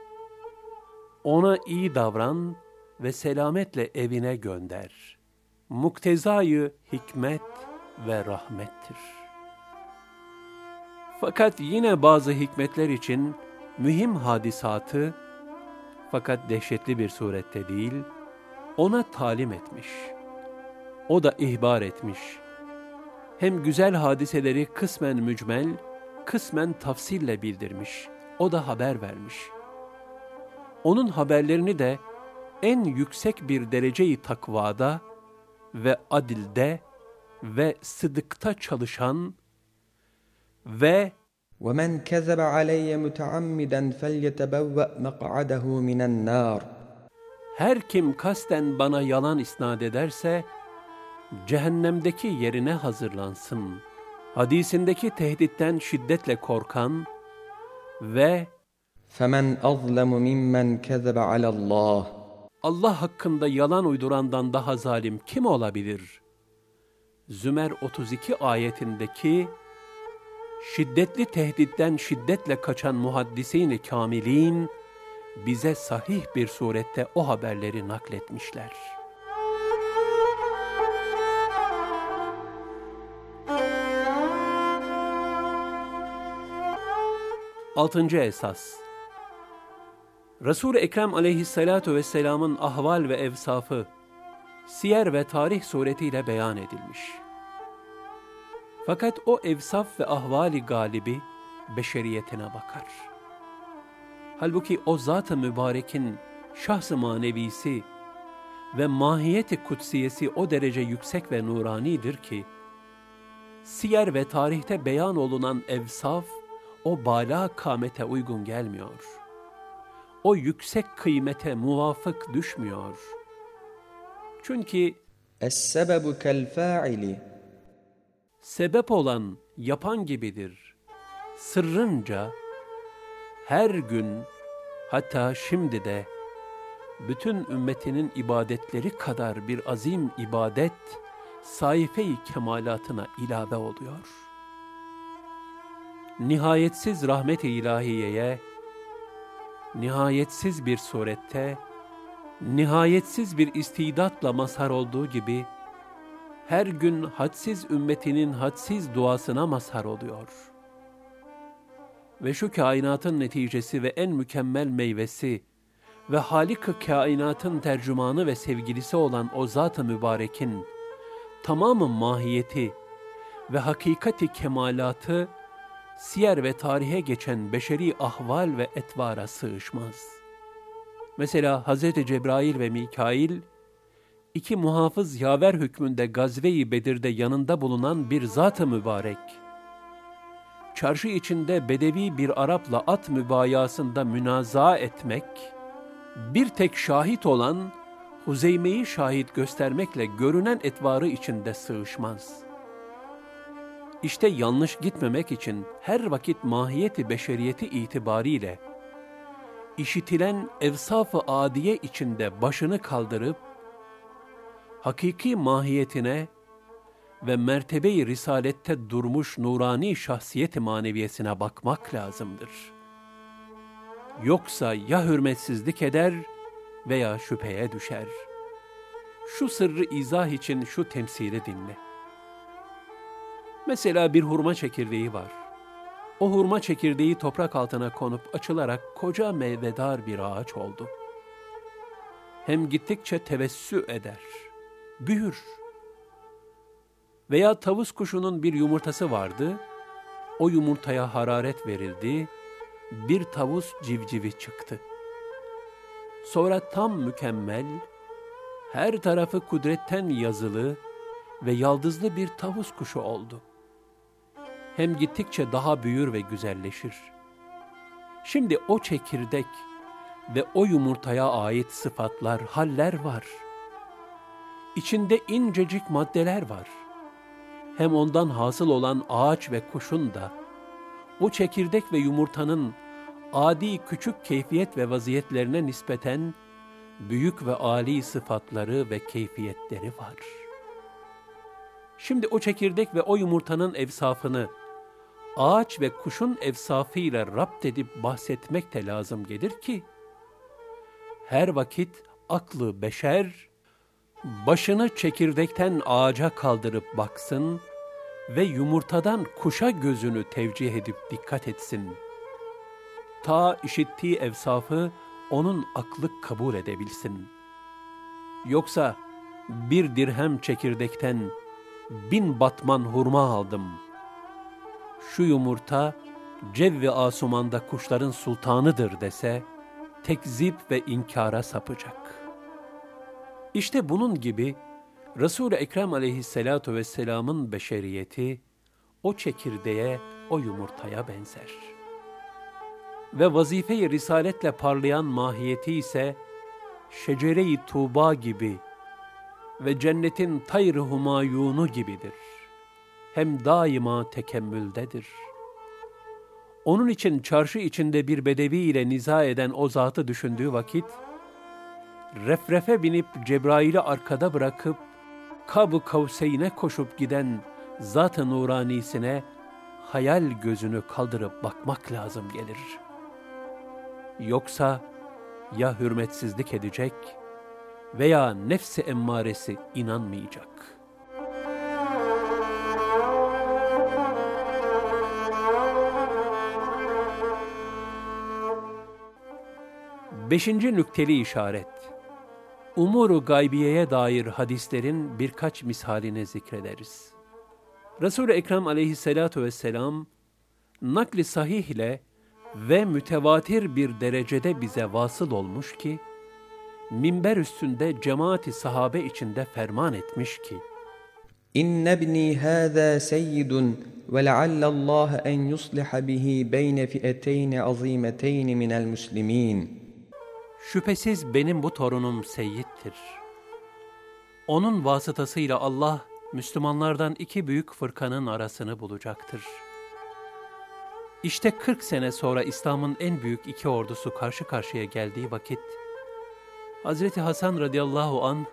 ona iyi davran ve selametle evine gönder. Muktezayı hikmet ve rahmettir. Fakat yine bazı hikmetler için mühim hadisatı, fakat dehşetli bir surette değil, ona talim etmiş. O da ihbar etmiş Hem güzel hadiseleri kısmen mücmel, kısmen tafsille bildirmiş. O da haber vermiş. Onun haberlerini de en yüksek bir dereceyi takvada ve adilde ve sıdıkta çalışan ve وَمَنْ كَذَبَ عَلَيَّ مُتَعَمِّدًا فَلْيَتَبَوَّأْ مَقْعَدَهُ مِنَ النَّارِ her kim kasten bana yalan isnat ederse, cehennemdeki yerine hazırlansın. Hadisindeki tehditten şiddetle korkan ve فَمَنْ أَظْلَمُ مِمَّنْ كَذَبَ عَلَى اللّٰهِ Allah hakkında yalan uydurandan daha zalim kim olabilir? Zümer 32 ayetindeki şiddetli tehditten şiddetle kaçan muhaddisini kamilin bize sahih bir surette o haberleri nakletmişler. Altıncı esas Resul-i Ekrem aleyhissalatu vesselamın ahval ve evsafı, siyer ve tarih suretiyle beyan edilmiş. Fakat o evsaf ve ahvali galibi beşeriyetine bakar. Halbuki o zat-ı mübarekin şahs-ı manevisi ve mahiyeti kutsiyesi o derece yüksek ve nuranidir ki, siyer ve tarihte beyan olunan evsaf, o bala kamete uygun gelmiyor. O yüksek kıymete muvafık düşmüyor. Çünkü Es-sebebu kel-fa'ili Sebep olan yapan gibidir. Sırrınca her gün hatta şimdi de bütün ümmetinin ibadetleri kadar bir azim ibadet sayfe-i kemalatına ilave oluyor.'' Nihayetsiz rahmet-i ilahiyeye, nihayetsiz bir surette, nihayetsiz bir istidatla mazhar olduğu gibi, her gün hadsiz ümmetinin hadsiz duasına mazhar oluyor. Ve şu kainatın neticesi ve en mükemmel meyvesi ve Halik-ı kainatın tercümanı ve sevgilisi olan o Zat-ı Mübarek'in tamamı mahiyeti ve hakikati kemalatı siyer ve tarihe geçen beşeri ahval ve etvara sığışmaz. Mesela Hz. Cebrail ve Mikail, iki muhafız yaver hükmünde Gazve-i Bedir'de yanında bulunan bir zat-ı mübarek. Çarşı içinde bedevi bir Arap'la at mübayasında münaza etmek, bir tek şahit olan Huzeyme'yi şahit göstermekle görünen etvarı içinde sığışmaz. İşte yanlış gitmemek için her vakit mahiyeti beşeriyeti itibariyle işitilen evsaf-ı adiye içinde başını kaldırıp hakiki mahiyetine ve mertebeyi risalette durmuş nurani şahsiyet maneviyesine bakmak lazımdır. Yoksa ya hürmetsizlik eder veya şüpheye düşer. Şu sırrı izah için şu temsili dinle. Mesela bir hurma çekirdeği var. O hurma çekirdeği toprak altına konup açılarak koca meyvedar bir ağaç oldu. Hem gittikçe tevessü eder, büyür. Veya tavus kuşunun bir yumurtası vardı, o yumurtaya hararet verildi, bir tavus civcivi çıktı. Sonra tam mükemmel, her tarafı kudretten yazılı ve yaldızlı bir tavus kuşu oldu hem gittikçe daha büyür ve güzelleşir. Şimdi o çekirdek ve o yumurtaya ait sıfatlar, haller var. İçinde incecik maddeler var. Hem ondan hasıl olan ağaç ve kuşun da, o çekirdek ve yumurtanın adi küçük keyfiyet ve vaziyetlerine nispeten büyük ve âli sıfatları ve keyfiyetleri var. Şimdi o çekirdek ve o yumurtanın evsafını ağaç ve kuşun efsafıyla rapt edip bahsetmek de lazım gelir ki, her vakit aklı beşer, başını çekirdekten ağaca kaldırıp baksın ve yumurtadan kuşa gözünü tevcih edip dikkat etsin. Ta işittiği evsafı onun aklı kabul edebilsin. Yoksa bir dirhem çekirdekten bin batman hurma aldım.'' Şu yumurta cevvi asumanda kuşların sultanıdır dese, tekzip ve inkara sapacak. İşte bunun gibi Resul-i Ekrem aleyhissalatu vesselamın beşeriyeti o çekirdeğe, o yumurtaya benzer. Ve vazife-i risaletle parlayan mahiyeti ise şecere-i Tuğba gibi ve cennetin tayr-ı humayunu gibidir.'' Hem daima tekemmüldedir. Onun için çarşı içinde bir bedevi ile niza eden o zatı düşündüğü vakit, refrefe binip Cebrail'i arkada bırakıp, Kab-ı koşup giden zat-ı nuranisine hayal gözünü kaldırıp bakmak lazım gelir. Yoksa ya hürmetsizlik edecek veya nefsi emmaresi inanmayacak.'' Beşinci nükteli işaret. Umuru gaybiyeye dair hadislerin birkaç misalini zikrederiz. Resul-i Ekrem aleyhissalatu vesselam, nakli sahih ile ve mütevatir bir derecede bize vasıl olmuş ki, minber üstünde cemaati sahabe içinde ferman etmiş ki, İnne ibni hâzâ seyyidun ve leallallâhe en yusliha bihi beyne fi'eteyni azîmeteyni minel müslimîn.'' Şüphesiz benim bu torunum Seyyid'dir. Onun vasıtasıyla Allah, Müslümanlardan iki büyük fırkanın arasını bulacaktır. İşte 40 sene sonra İslam'ın en büyük iki ordusu karşı karşıya geldiği vakit, Hazreti Hasan radıyallahu an,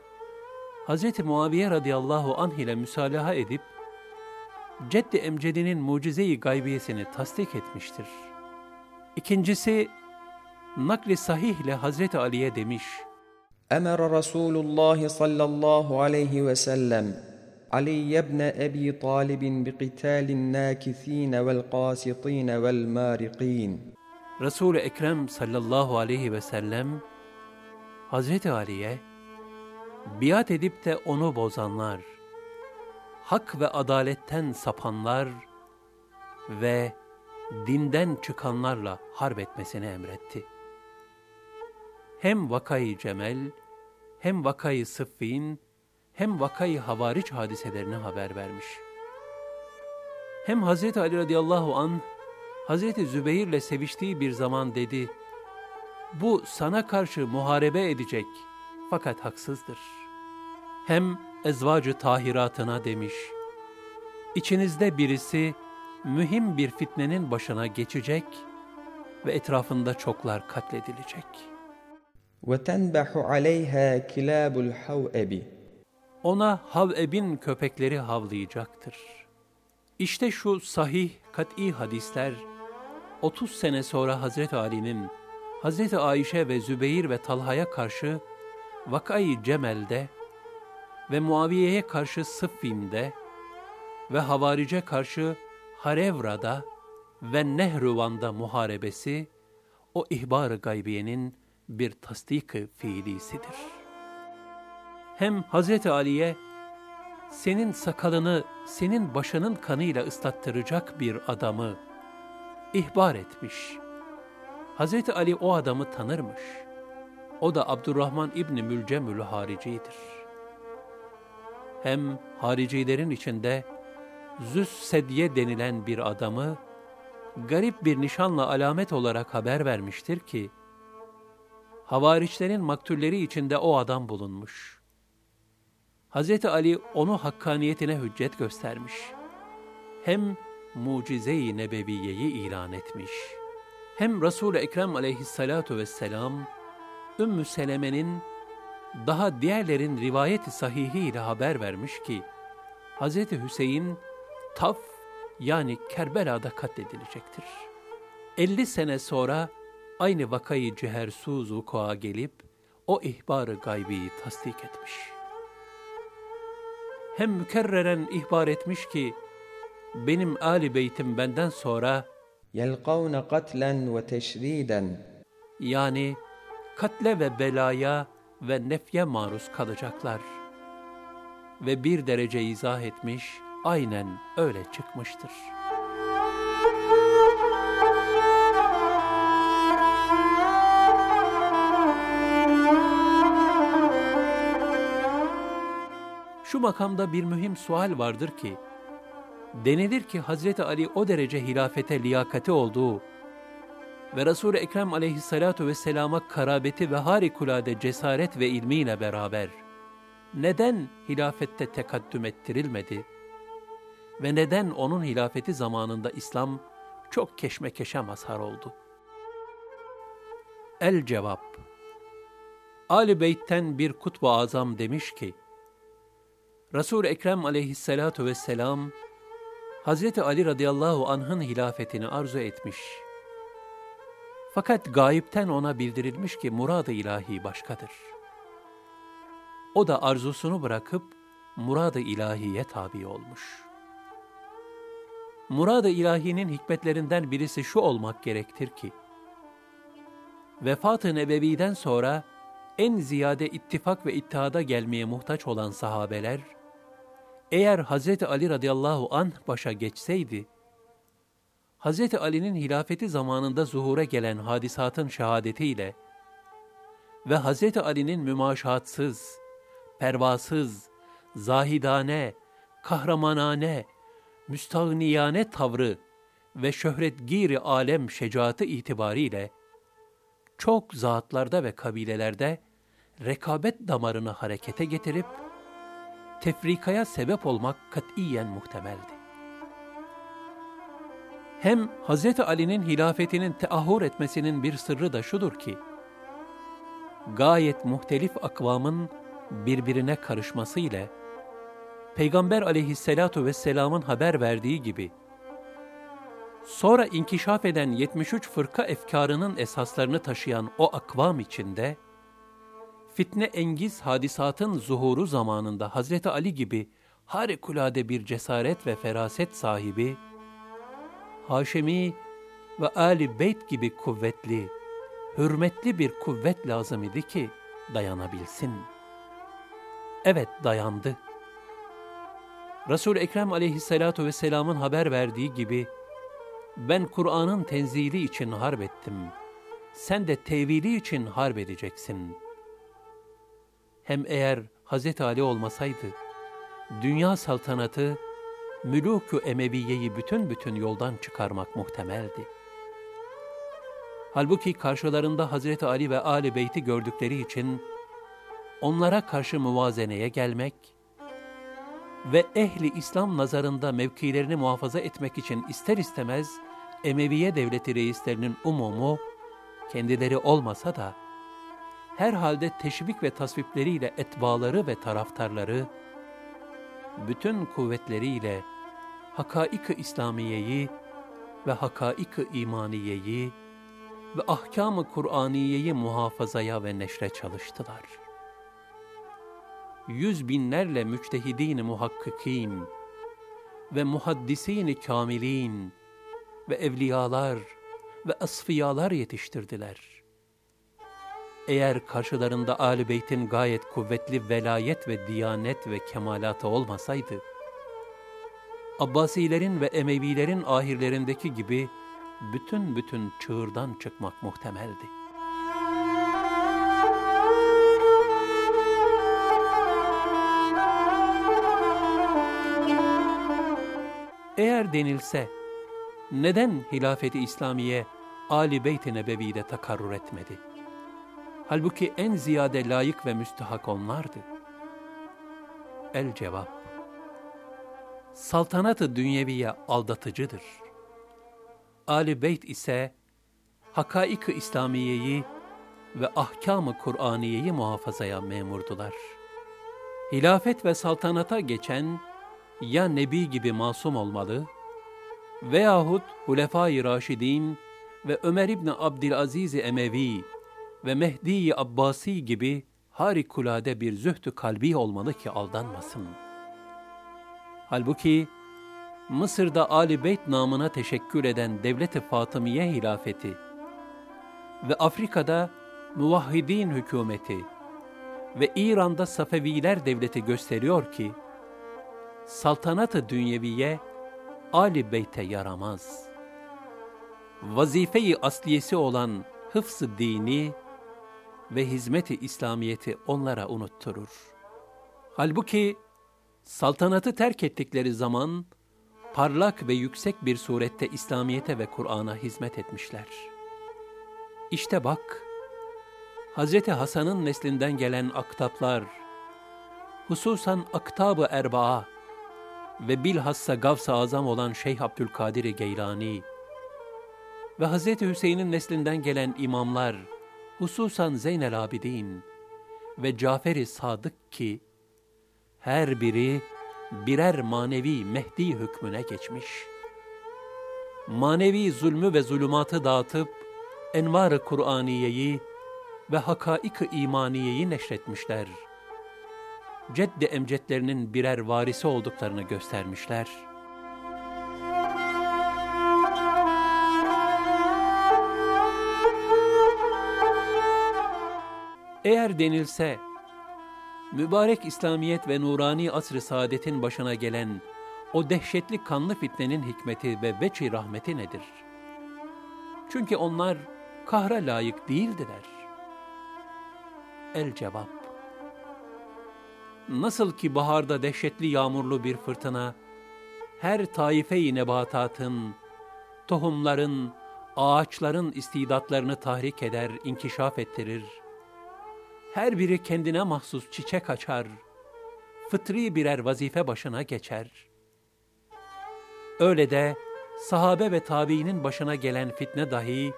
Hazreti Muaviye radıyallahu anh ile müsalaha edip, Ceddi Emcedi'nin mucize-i gaybiyesini tasdik etmiştir. İkincisi, nakli sahih ile Hazreti Ali'ye demiş. Emre Resulullah sallallahu aleyhi ve sellem Ali ibn Ebi Talib'in bi qitalin nakisin vel qasitin vel mariqin. Resul-i Ekrem sallallahu aleyhi ve sellem Hazreti Ali'ye biat edip de onu bozanlar, hak ve adaletten sapanlar ve dinden çıkanlarla harp etmesini emretti.'' Hem vakayı Cemel, hem vakayı Sıffin, hem vakayı Havariç hadiselerini haber vermiş. Hem Hz. Ali radıyallahu an Hz. Zübeyir'le seviştiği bir zaman dedi, bu sana karşı muharebe edecek fakat haksızdır. Hem ezvacı tahiratına demiş, içinizde birisi mühim bir fitnenin başına geçecek ve etrafında çoklar katledilecek.'' وَتَنْبَحُ عَلَيْهَا كِلَابُ الْحَوْئَبِ ona Haveb'in köpekleri havlayacaktır. İşte şu sahih, kat'i hadisler, 30 sene sonra Hazreti Ali'nin, Hazreti Ayşe ve Zübeyir ve Talha'ya karşı Vakayı Cemel'de ve Muaviye'ye karşı Sıffin'de ve Havarice karşı Harevra'da ve Nehruvan'da muharebesi, o ihbar-ı gaybiyenin bir tasdik-i fiilisidir. Hem Hazreti Ali'ye, senin sakalını senin başının kanıyla ıslattıracak bir adamı ihbar etmiş. Hazreti Ali o adamı tanırmış. O da Abdurrahman İbni Mülcemül Harici'dir. Hem haricilerin içinde Züs Sedye denilen bir adamı garip bir nişanla alamet olarak haber vermiştir ki, havariçlerin maktulleri içinde o adam bulunmuş. Hz. Ali onu hakkaniyetine hüccet göstermiş. Hem mucize-i nebeviyeyi ilan etmiş. Hem Resul-i Ekrem aleyhissalatu vesselam, Ümmü Seleme'nin daha diğerlerin rivayeti sahihiyle haber vermiş ki, Hz. Hüseyin Taf yani Kerbela'da katledilecektir. 50 sene sonra aynı vakayı cehersu vuku'a gelip o ihbarı gaybiyi tasdik etmiş. Hem mükerreren ihbar etmiş ki benim Ali Beytim benden sonra yelkavne katlen ve teşriden yani katle ve belaya ve nefye maruz kalacaklar. Ve bir derece izah etmiş, aynen öyle çıkmıştır.'' Şu makamda bir mühim sual vardır ki, denilir ki Hazreti Ali o derece hilafete liyakati olduğu ve Resul-i Ekrem aleyhissalatu vesselama karabeti ve harikulade cesaret ve ilmiyle beraber neden hilafette tekaddüm ettirilmedi ve neden onun hilafeti zamanında İslam çok keşmekeşe mazhar oldu? El cevap Ali Beyt'ten bir kutbu azam demiş ki, Resul-i Ekrem aleyhissalatu vesselam, Hazreti Ali radıyallahu anh'ın hilafetini arzu etmiş.'' Fakat gayipten ona bildirilmiş ki murad-ı ilahi başkadır. O da arzusunu bırakıp murad-ı ilahiye tabi olmuş. Murad-ı ilahinin hikmetlerinden birisi şu olmak gerektir ki, vefat-ı nebeviden sonra en ziyade ittifak ve ittihada gelmeye muhtaç olan sahabeler, eğer Hz. Ali radıyallahu anh başa geçseydi, Hz. Ali'nin hilafeti zamanında zuhura gelen hadisatın şehadetiyle ve Hz. Ali'nin mümaşatsız, pervasız, zahidane, kahramanane, müstahniyane tavrı ve şöhretgiri alem şecaatı itibariyle çok zatlarda ve kabilelerde rekabet damarını harekete getirip tefrikaya sebep olmak katiyen muhtemeldi. Hem Hz. Ali'nin hilafetinin teahhur etmesinin bir sırrı da şudur ki, gayet muhtelif akvamın birbirine karışması ile, Peygamber aleyhissalatu vesselamın haber verdiği gibi, sonra inkişaf eden 73 fırka efkarının esaslarını taşıyan o akvam içinde, fitne engiz hadisatın zuhuru zamanında Hazreti Ali gibi harikulade bir cesaret ve feraset sahibi, Haşemi ve Ali Beyt gibi kuvvetli, hürmetli bir kuvvet lazım idi ki dayanabilsin. Evet dayandı. Resul-i Ekrem aleyhissalatu vesselamın haber verdiği gibi, ben Kur'an'ın tenzili için harp ettim. Sen de tevili için harp edeceksin. Hem eğer Hz. Ali olmasaydı, dünya saltanatı mülûk-ü Emeviye'yi bütün bütün yoldan çıkarmak muhtemeldi. Halbuki karşılarında Hazreti Ali ve Ali Beyt'i gördükleri için onlara karşı muvazeneye gelmek ve ehli İslam nazarında mevkilerini muhafaza etmek için ister istemez Emeviye devleti reislerinin umumu kendileri olmasa da herhalde teşvik ve tasvipleriyle etbaları ve taraftarları bütün kuvvetleriyle hakaik-ı İslamiyeyi ve hakaik-ı imaniyeyi ve ahkam-ı Kur'aniyeyi muhafazaya ve neşre çalıştılar. Yüz binlerle müçtehidin muhakkikin ve muhaddisini kamilin ve evliyalar ve asfiyalar yetiştirdiler. Eğer karşılarında Âl-i Beyt'in gayet kuvvetli velayet ve diyanet ve kemalatı olmasaydı, Abbasilerin ve Emevilerin ahirlerindeki gibi bütün bütün çığırdan çıkmak muhtemeldi. Eğer denilse, neden hilafeti İslamiye Ali Beyt-i Nebevi'de takarrur etmedi? Halbuki en ziyade layık ve müstahak onlardı. El cevap, saltanatı dünyeviye aldatıcıdır. Ali Beyt ise hakaik-ı İslamiyeyi ve ahkam-ı Kur'aniyeyi muhafazaya memurdular. Hilafet ve saltanata geçen ya Nebi gibi masum olmalı veyahut Hulefai Raşidin ve Ömer İbni Abdülaziz Emevi ve Mehdi Abbasi gibi harikulade bir zühdü kalbi olmalı ki aldanmasın. Halbuki Mısır'da Ali Beyt namına teşekkür eden Devlet-i Fatımiye hilafeti ve Afrika'da Muvahhidin hükümeti ve İran'da Safeviler devleti gösteriyor ki, saltanat-ı dünyeviye Ali Beyt'e yaramaz. Vazifeyi asliyesi olan hıfz dini ve hizmeti İslamiyeti onlara unutturur. Halbuki saltanatı terk ettikleri zaman parlak ve yüksek bir surette İslamiyete ve Kur'an'a hizmet etmişler. İşte bak, Hz. Hasan'ın neslinden gelen aktaplar, hususan aktab-ı erbaa ve bilhassa Gavs-ı Azam olan Şeyh Abdülkadir Geylani ve Hz. Hüseyin'in neslinden gelen imamlar, hususan Zeynel Abidin ve Cafer-i Sadık ki, her biri birer manevi Mehdi hükmüne geçmiş. Manevi zulmü ve zulümatı dağıtıp, envar-ı Kur'aniyeyi ve hakaik-ı imaniyeyi neşretmişler. Ceddi emcetlerinin birer varisi olduklarını göstermişler. Eğer denilse, mübarek İslamiyet ve nurani asr-ı saadetin başına gelen o dehşetli kanlı fitnenin hikmeti ve veçi rahmeti nedir? Çünkü onlar kahra layık değildiler. El cevap Nasıl ki baharda dehşetli yağmurlu bir fırtına, her taife-i nebatatın, tohumların, ağaçların istidatlarını tahrik eder, inkişaf ettirir.'' Her biri kendine mahsus çiçek açar, fıtri birer vazife başına geçer. Öyle de sahabe ve tabiinin başına gelen fitne dahi,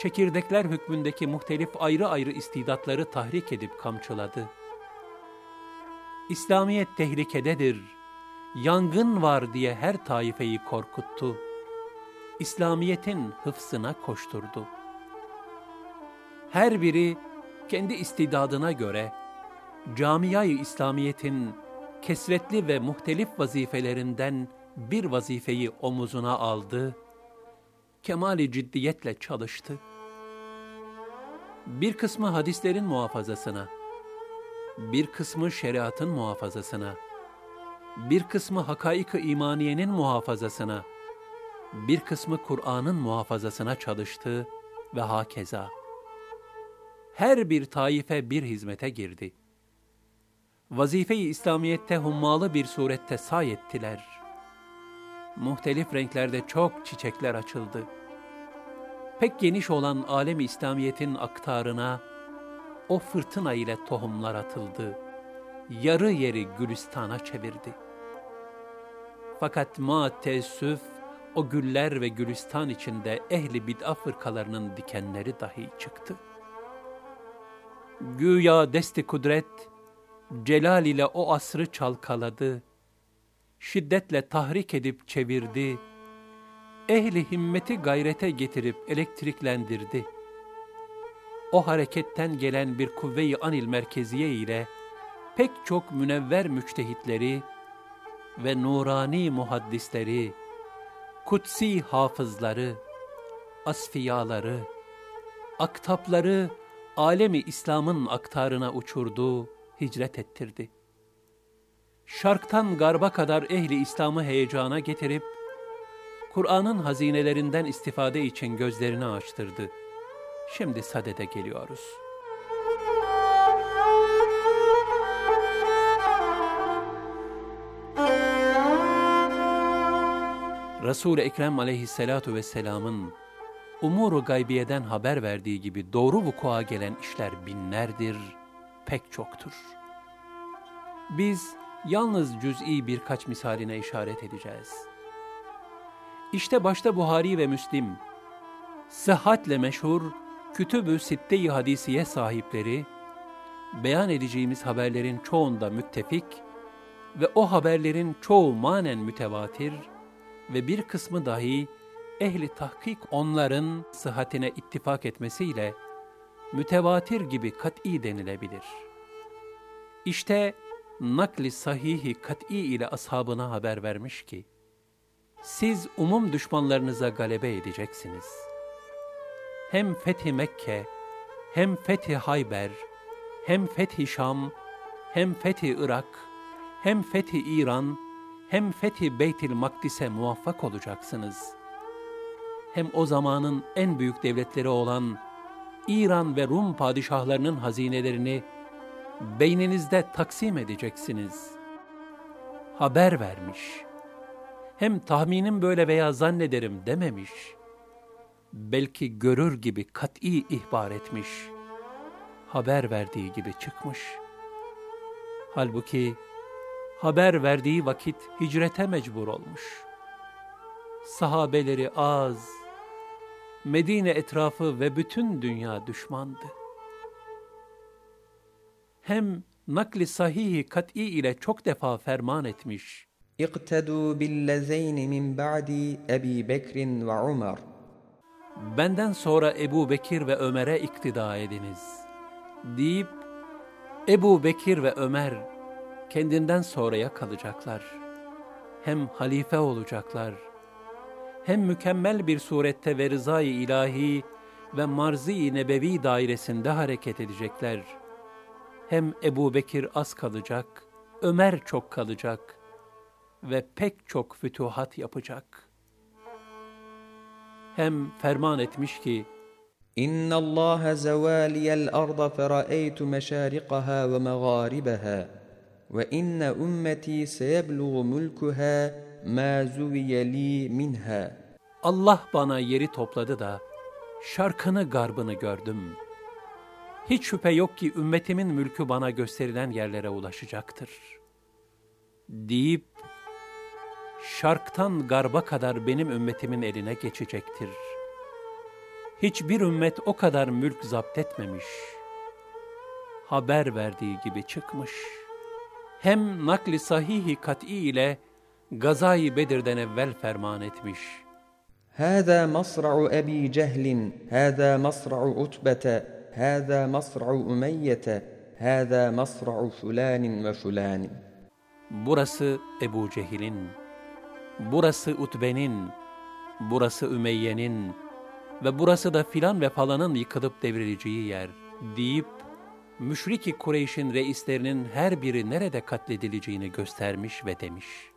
çekirdekler hükmündeki muhtelif ayrı ayrı istidatları tahrik edip kamçıladı. İslamiyet tehlikededir, yangın var diye her taifeyi korkuttu. İslamiyetin hıfsına koşturdu. Her biri kendi istidadına göre Camia-i İslamiyet'in kesretli ve muhtelif vazifelerinden bir vazifeyi omuzuna aldı, kemali ciddiyetle çalıştı. Bir kısmı hadislerin muhafazasına, bir kısmı şeriatın muhafazasına, bir kısmı hakaik-ı imaniyenin muhafazasına, bir kısmı Kur'an'ın muhafazasına çalıştı ve hakeza her bir taife bir hizmete girdi. Vazife-i İslamiyet'te hummalı bir surette say ettiler. Muhtelif renklerde çok çiçekler açıldı. Pek geniş olan alem İslamiyet'in aktarına o fırtına ile tohumlar atıldı. Yarı yeri gülistana çevirdi. Fakat ma teessüf o güller ve gülistan içinde ehli bid'a fırkalarının dikenleri dahi çıktı.'' Güya desti kudret, celal ile o asrı çalkaladı, şiddetle tahrik edip çevirdi, ehli himmeti gayrete getirip elektriklendirdi. O hareketten gelen bir kuvve-i anil merkeziye ile pek çok münevver müçtehitleri ve nurani muhaddisleri, kutsi hafızları, asfiyaları, aktapları alemi İslam'ın aktarına uçurdu, hicret ettirdi. Şarktan garba kadar ehli İslam'ı heyecana getirip, Kur'an'ın hazinelerinden istifade için gözlerini açtırdı. Şimdi sadede geliyoruz. Resul-i Ekrem aleyhissalatu vesselamın umuru gaybiyeden haber verdiği gibi doğru vuku'a gelen işler binlerdir, pek çoktur. Biz yalnız cüz'i birkaç misaline işaret edeceğiz. İşte başta Buhari ve Müslim, sıhhatle meşhur Kütüb-ü Sitte-i Hadisiye sahipleri, beyan edeceğimiz haberlerin çoğunda müttefik ve o haberlerin çoğu manen mütevatir ve bir kısmı dahi ehli tahkik onların sıhhatine ittifak etmesiyle mütevatir gibi kat'i denilebilir. İşte nakli sahihi kat'i ile ashabına haber vermiş ki, siz umum düşmanlarınıza galebe edeceksiniz. Hem fethi Mekke, hem fethi Hayber, hem fethi Şam, hem fethi Irak, hem fethi İran, hem fethi Beytil Makdis'e muvaffak olacaksınız. Hem o zamanın en büyük devletleri olan İran ve Rum padişahlarının hazinelerini beyninizde taksim edeceksiniz. Haber vermiş. Hem tahminim böyle veya zannederim dememiş. Belki görür gibi kat'i ihbar etmiş. Haber verdiği gibi çıkmış. Halbuki haber verdiği vakit hicrete mecbur olmuş. Sahabeleri az, Medine etrafı ve bütün dünya düşmandı. Hem nakli sahihi kat'i ile çok defa ferman etmiş. İqtedû billezeyni min ba'di Ebi Bekrin ve Umar. Benden sonra Ebu Bekir ve Ömer'e iktida ediniz. Deyip Ebu Bekir ve Ömer kendinden sonraya kalacaklar. Hem halife olacaklar.'' hem mükemmel bir surette ve rızayı ilahi ve marzi-i nebevi dairesinde hareket edecekler. Hem Ebu Bekir az kalacak, Ömer çok kalacak ve pek çok fütuhat yapacak. Hem ferman etmiş ki, İnna Allah zawaliyal arda feraytu meşariqaha ve mağaribaha ve inne ummeti seyebluğu mulkuha ما زوي لي منها Allah bana yeri topladı da şarkını garbını gördüm. Hiç şüphe yok ki ümmetimin mülkü bana gösterilen yerlere ulaşacaktır. Deyip şarktan garba kadar benim ümmetimin eline geçecektir. Hiçbir ümmet o kadar mülk zapt etmemiş. Haber verdiği gibi çıkmış. Hem nakli sahihi kat'i ile Gazayı Bedir'den evvel ferman etmiş. Hâzâ masra'u Ebi Cehlin, hâzâ masra'u Utbete, hâzâ masra'u Ümeyyete, hâzâ masra'u fulânin ve. Burası Ebu Cehil'in, burası Utbe'nin, burası Ümeyye'nin ve burası da filan ve falanın yıkılıp devrileceği yer deyip müşrik Kureyş'in reislerinin her biri nerede katledileceğini göstermiş ve demiş.''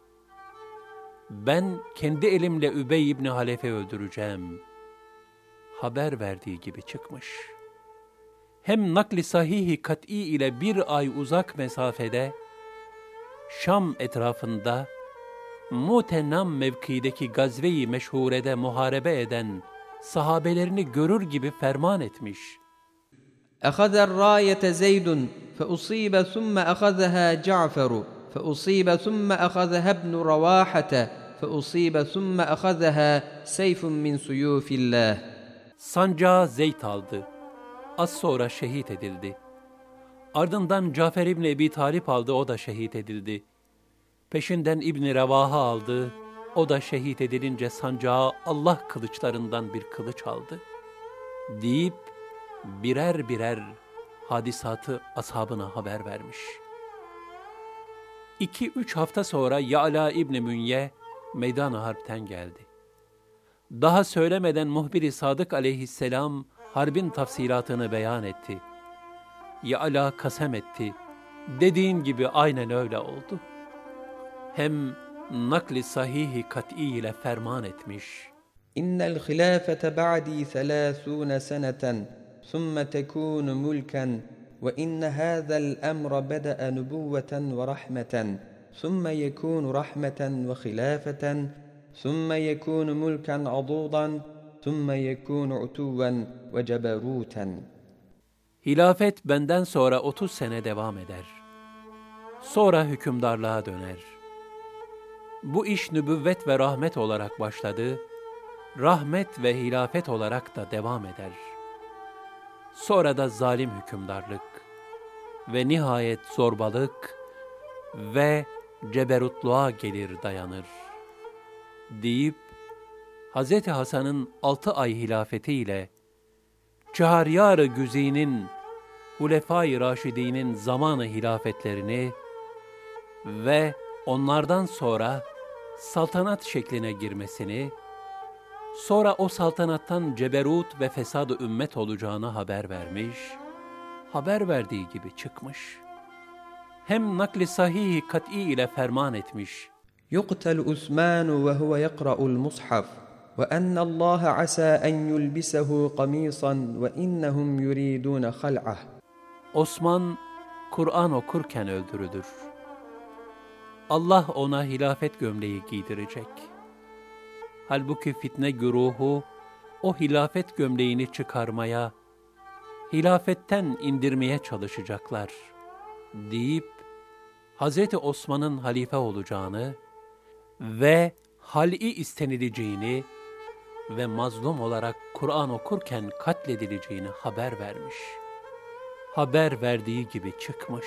Ben kendi elimle Übey İbni Halef'e öldüreceğim. Haber verdiği gibi çıkmış. Hem nakli sahihi kat'i ile bir ay uzak mesafede, Şam etrafında, Mutenam mevkideki gazveyi meşhurede muharebe eden sahabelerini görür gibi ferman etmiş. أخذ الراية زيد فأصيب ثم أخذها جعفر فأصيب ثم أخذها ابن رواحة فأصيب ثم أخذها سيف من سيوف الله Sancağı Zeyd aldı. Az sonra şehit edildi. Ardından Cafer İbni Ebi Talip aldı, o da şehit edildi. Peşinden İbni Revaha aldı, o da şehit edilince sancağı Allah kılıçlarından bir kılıç aldı. Deyip birer birer hadisatı ashabına haber vermiş. İki üç hafta sonra Ya'la İbni Münye meydan harpten geldi. Daha söylemeden muhbiri Sadık aleyhisselam harbin tafsilatını beyan etti. Ya'la kasem etti. Dediğin gibi aynen öyle oldu. Hem nakli sahihi kat'i ile ferman etmiş. İnnel hilafete ba'di 30 seneten ثم تكون ملكا وإن هذا الأمر بدأ نبوة ورحمة ثم يكون رحمة وخلافة ثم يكون ملكا عضوضا ثم يكون عتوا وجبروتا Hilafet benden sonra 30 sene devam eder. Sonra hükümdarlığa döner. Bu iş nübüvvet ve rahmet olarak başladı, rahmet ve hilafet olarak da devam eder.'' sonra da zalim hükümdarlık ve nihayet zorbalık ve ceberutluğa gelir dayanır. Deyip, Hz. Hasan'ın altı ay hilafetiyle, Çaharyar-ı Güzi'nin, Hulefai Raşidi'nin zamanı hilafetlerini ve onlardan sonra saltanat şekline girmesini, Sonra o saltanattan ceberut ve fesad ümmet olacağını haber vermiş, haber verdiği gibi çıkmış. Hem nakli sahih kat'i ile ferman etmiş. يقتل عثمان وهو يقرأ المصحف وأن الله عسى أن يلبسه قميصا وإنهم يريدون خلعه Osman Kur'an okurken öldürülür. Allah ona hilafet gömleği giydirecek.'' Halbuki fitne güruhu o hilafet gömleğini çıkarmaya, hilafetten indirmeye çalışacaklar deyip Hz. Osman'ın halife olacağını ve hal'i istenileceğini ve mazlum olarak Kur'an okurken katledileceğini haber vermiş. Haber verdiği gibi çıkmış.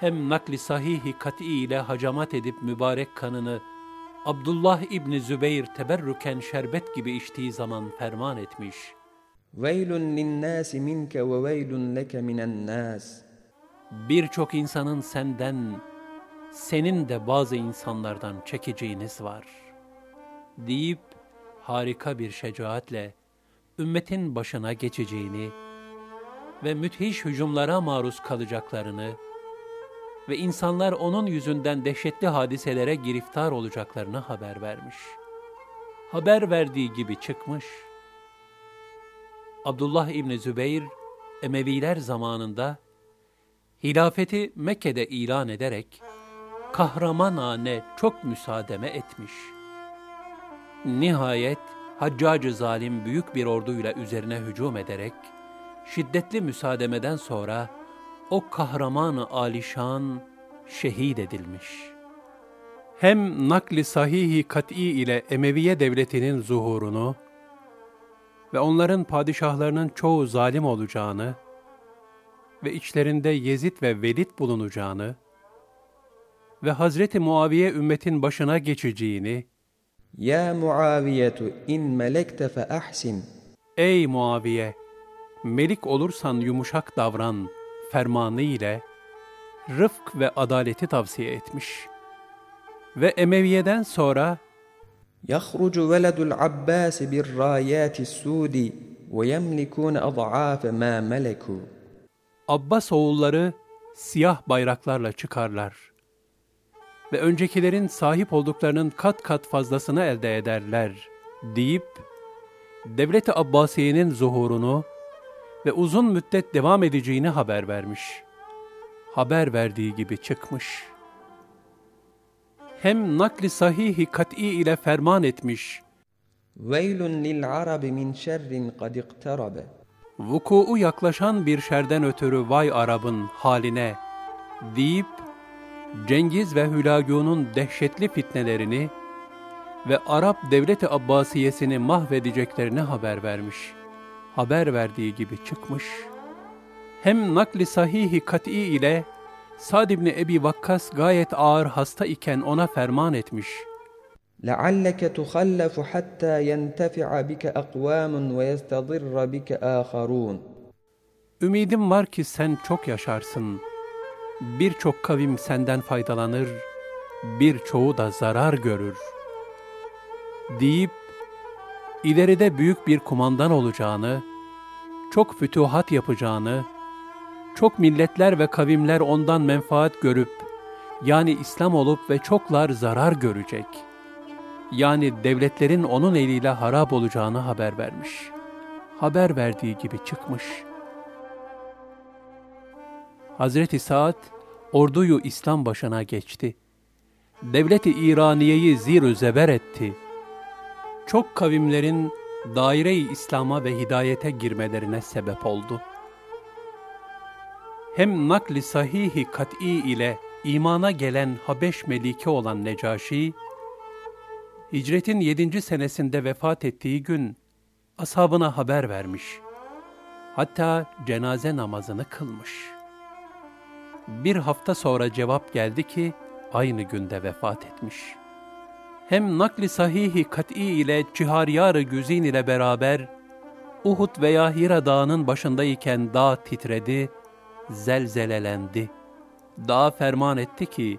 Hem nakli sahihi kat'i ile hacamat edip mübarek kanını Abdullah İbni Zübeyir teberrüken şerbet gibi içtiği zaman ferman etmiş. Veylun linnâsi minke ve veylun leke minennâs. Birçok insanın senden, senin de bazı insanlardan çekeceğiniz var. Deyip harika bir şecaatle ümmetin başına geçeceğini ve müthiş hücumlara maruz kalacaklarını ve insanlar onun yüzünden dehşetli hadiselere giriftar olacaklarını haber vermiş. Haber verdiği gibi çıkmış. Abdullah İbni Zübeyir, Emeviler zamanında hilafeti Mekke'de ilan ederek kahramanane çok müsaademe etmiş. Nihayet Haccacı zalim büyük bir orduyla üzerine hücum ederek şiddetli müsaademeden sonra o kahramanı alişan şehit edilmiş. Hem nakli sahihi kat'i ile Emeviye devletinin zuhurunu ve onların padişahlarının çoğu zalim olacağını ve içlerinde Yezid ve Velid bulunacağını ve Hazreti Muaviye ümmetin başına geçeceğini Ya Muaviyetu in melekte fe ahsin Ey Muaviye! Melik olursan yumuşak davran.'' fermanı ile rıfk ve adaleti tavsiye etmiş. Ve Emeviye'den sonra يخرج ولد العباس بالرايات السود ويملكون أضعاف ما ملكوا Abbas oğulları siyah bayraklarla çıkarlar ve öncekilerin sahip olduklarının kat kat fazlasını elde ederler deyip Devlet-i Abbasiye'nin zuhurunu ve uzun müddet devam edeceğini haber vermiş. Haber verdiği gibi çıkmış. Hem nakli sahihi kat'i ile ferman etmiş. Veylun lil arabi min şerrin kad iqtarabe. Vuku'u yaklaşan bir şerden ötürü vay Arap'ın haline deyip Cengiz ve Hülagû'nun dehşetli fitnelerini ve Arap devleti Abbasiyesini mahvedeceklerini haber vermiş.'' haber verdiği gibi çıkmış, hem nakli sahihi kat'i ile Sad İbni Ebi Vakkas gayet ağır hasta iken ona ferman etmiş. لعلك تخلف حتى ينتفع بك أقوام ويستضر بك آخرون Ümidim var ki sen çok yaşarsın. Birçok kavim senden faydalanır, birçoğu da zarar görür. Deyip, ileride büyük bir kumandan olacağını, çok fütuhat yapacağını, çok milletler ve kavimler ondan menfaat görüp, yani İslam olup ve çoklar zarar görecek. Yani devletlerin onun eliyle harap olacağını haber vermiş. Haber verdiği gibi çıkmış.'' Hazreti Saad orduyu İslam başına geçti. Devleti İraniye'yi zir zeber etti. Çok kavimlerin daire-i İslam'a ve hidayete girmelerine sebep oldu. Hem nakli sahihi kat'i ile imana gelen Habeş meliki olan Necaşi, hicretin yedinci senesinde vefat ettiği gün ashabına haber vermiş. Hatta cenaze namazını kılmış.'' Bir hafta sonra cevap geldi ki aynı günde vefat etmiş. Hem nakli sahihi kat'i ile Çiharyar-ı Güzin ile beraber Uhud veya Hira dağının başındayken dağ titredi, zelzelelendi. Dağ ferman etti ki,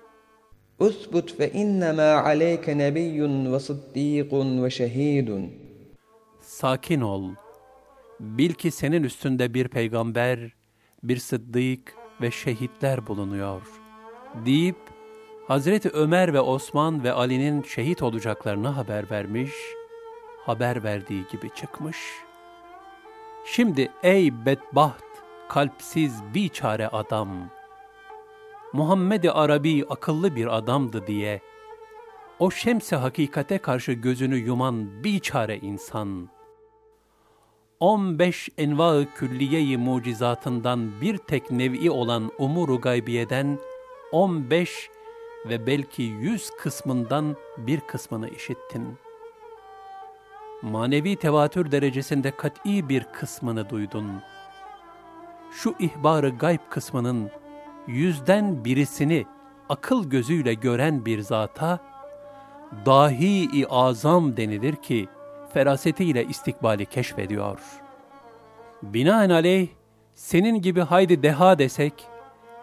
Usbut fe innema aleyke nebiyyun ve sıddîkun ve şehidun. Sakin ol. Bil ki senin üstünde bir peygamber, bir sıddık ve şehitler bulunuyor deyip Hazreti Ömer ve Osman ve Ali'nin şehit olacaklarını haber vermiş, haber verdiği gibi çıkmış. Şimdi ey bedbaht, kalpsiz biçare adam, Muhammed-i Arabi akıllı bir adamdı diye, o şemsi hakikate karşı gözünü yuman biçare insan.'' 15 enva-ı külliye-i mucizatından bir tek nev'i olan umuru gaybiyeden 15 ve belki 100 kısmından bir kısmını işittin. Manevi tevatür derecesinde kat'i bir kısmını duydun. Şu ihbarı gayb kısmının yüzden birisini akıl gözüyle gören bir zata, dahi-i azam denilir ki, ferasetiyle istikbali keşfediyor. Binaenaleyh, senin gibi haydi deha desek,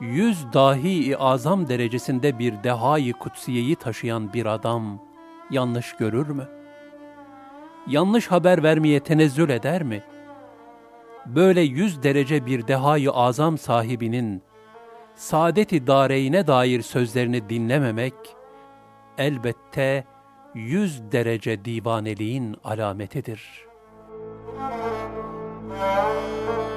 yüz dahi-i azam derecesinde bir dehayı kutsiyeyi taşıyan bir adam yanlış görür mü? Yanlış haber vermeye tenezzül eder mi? böyle yüz derece bir dehayı azam sahibinin saadet-i dareyine dair sözlerini dinlememek, elbette yüz derece divaneliğin alametidir. Müzik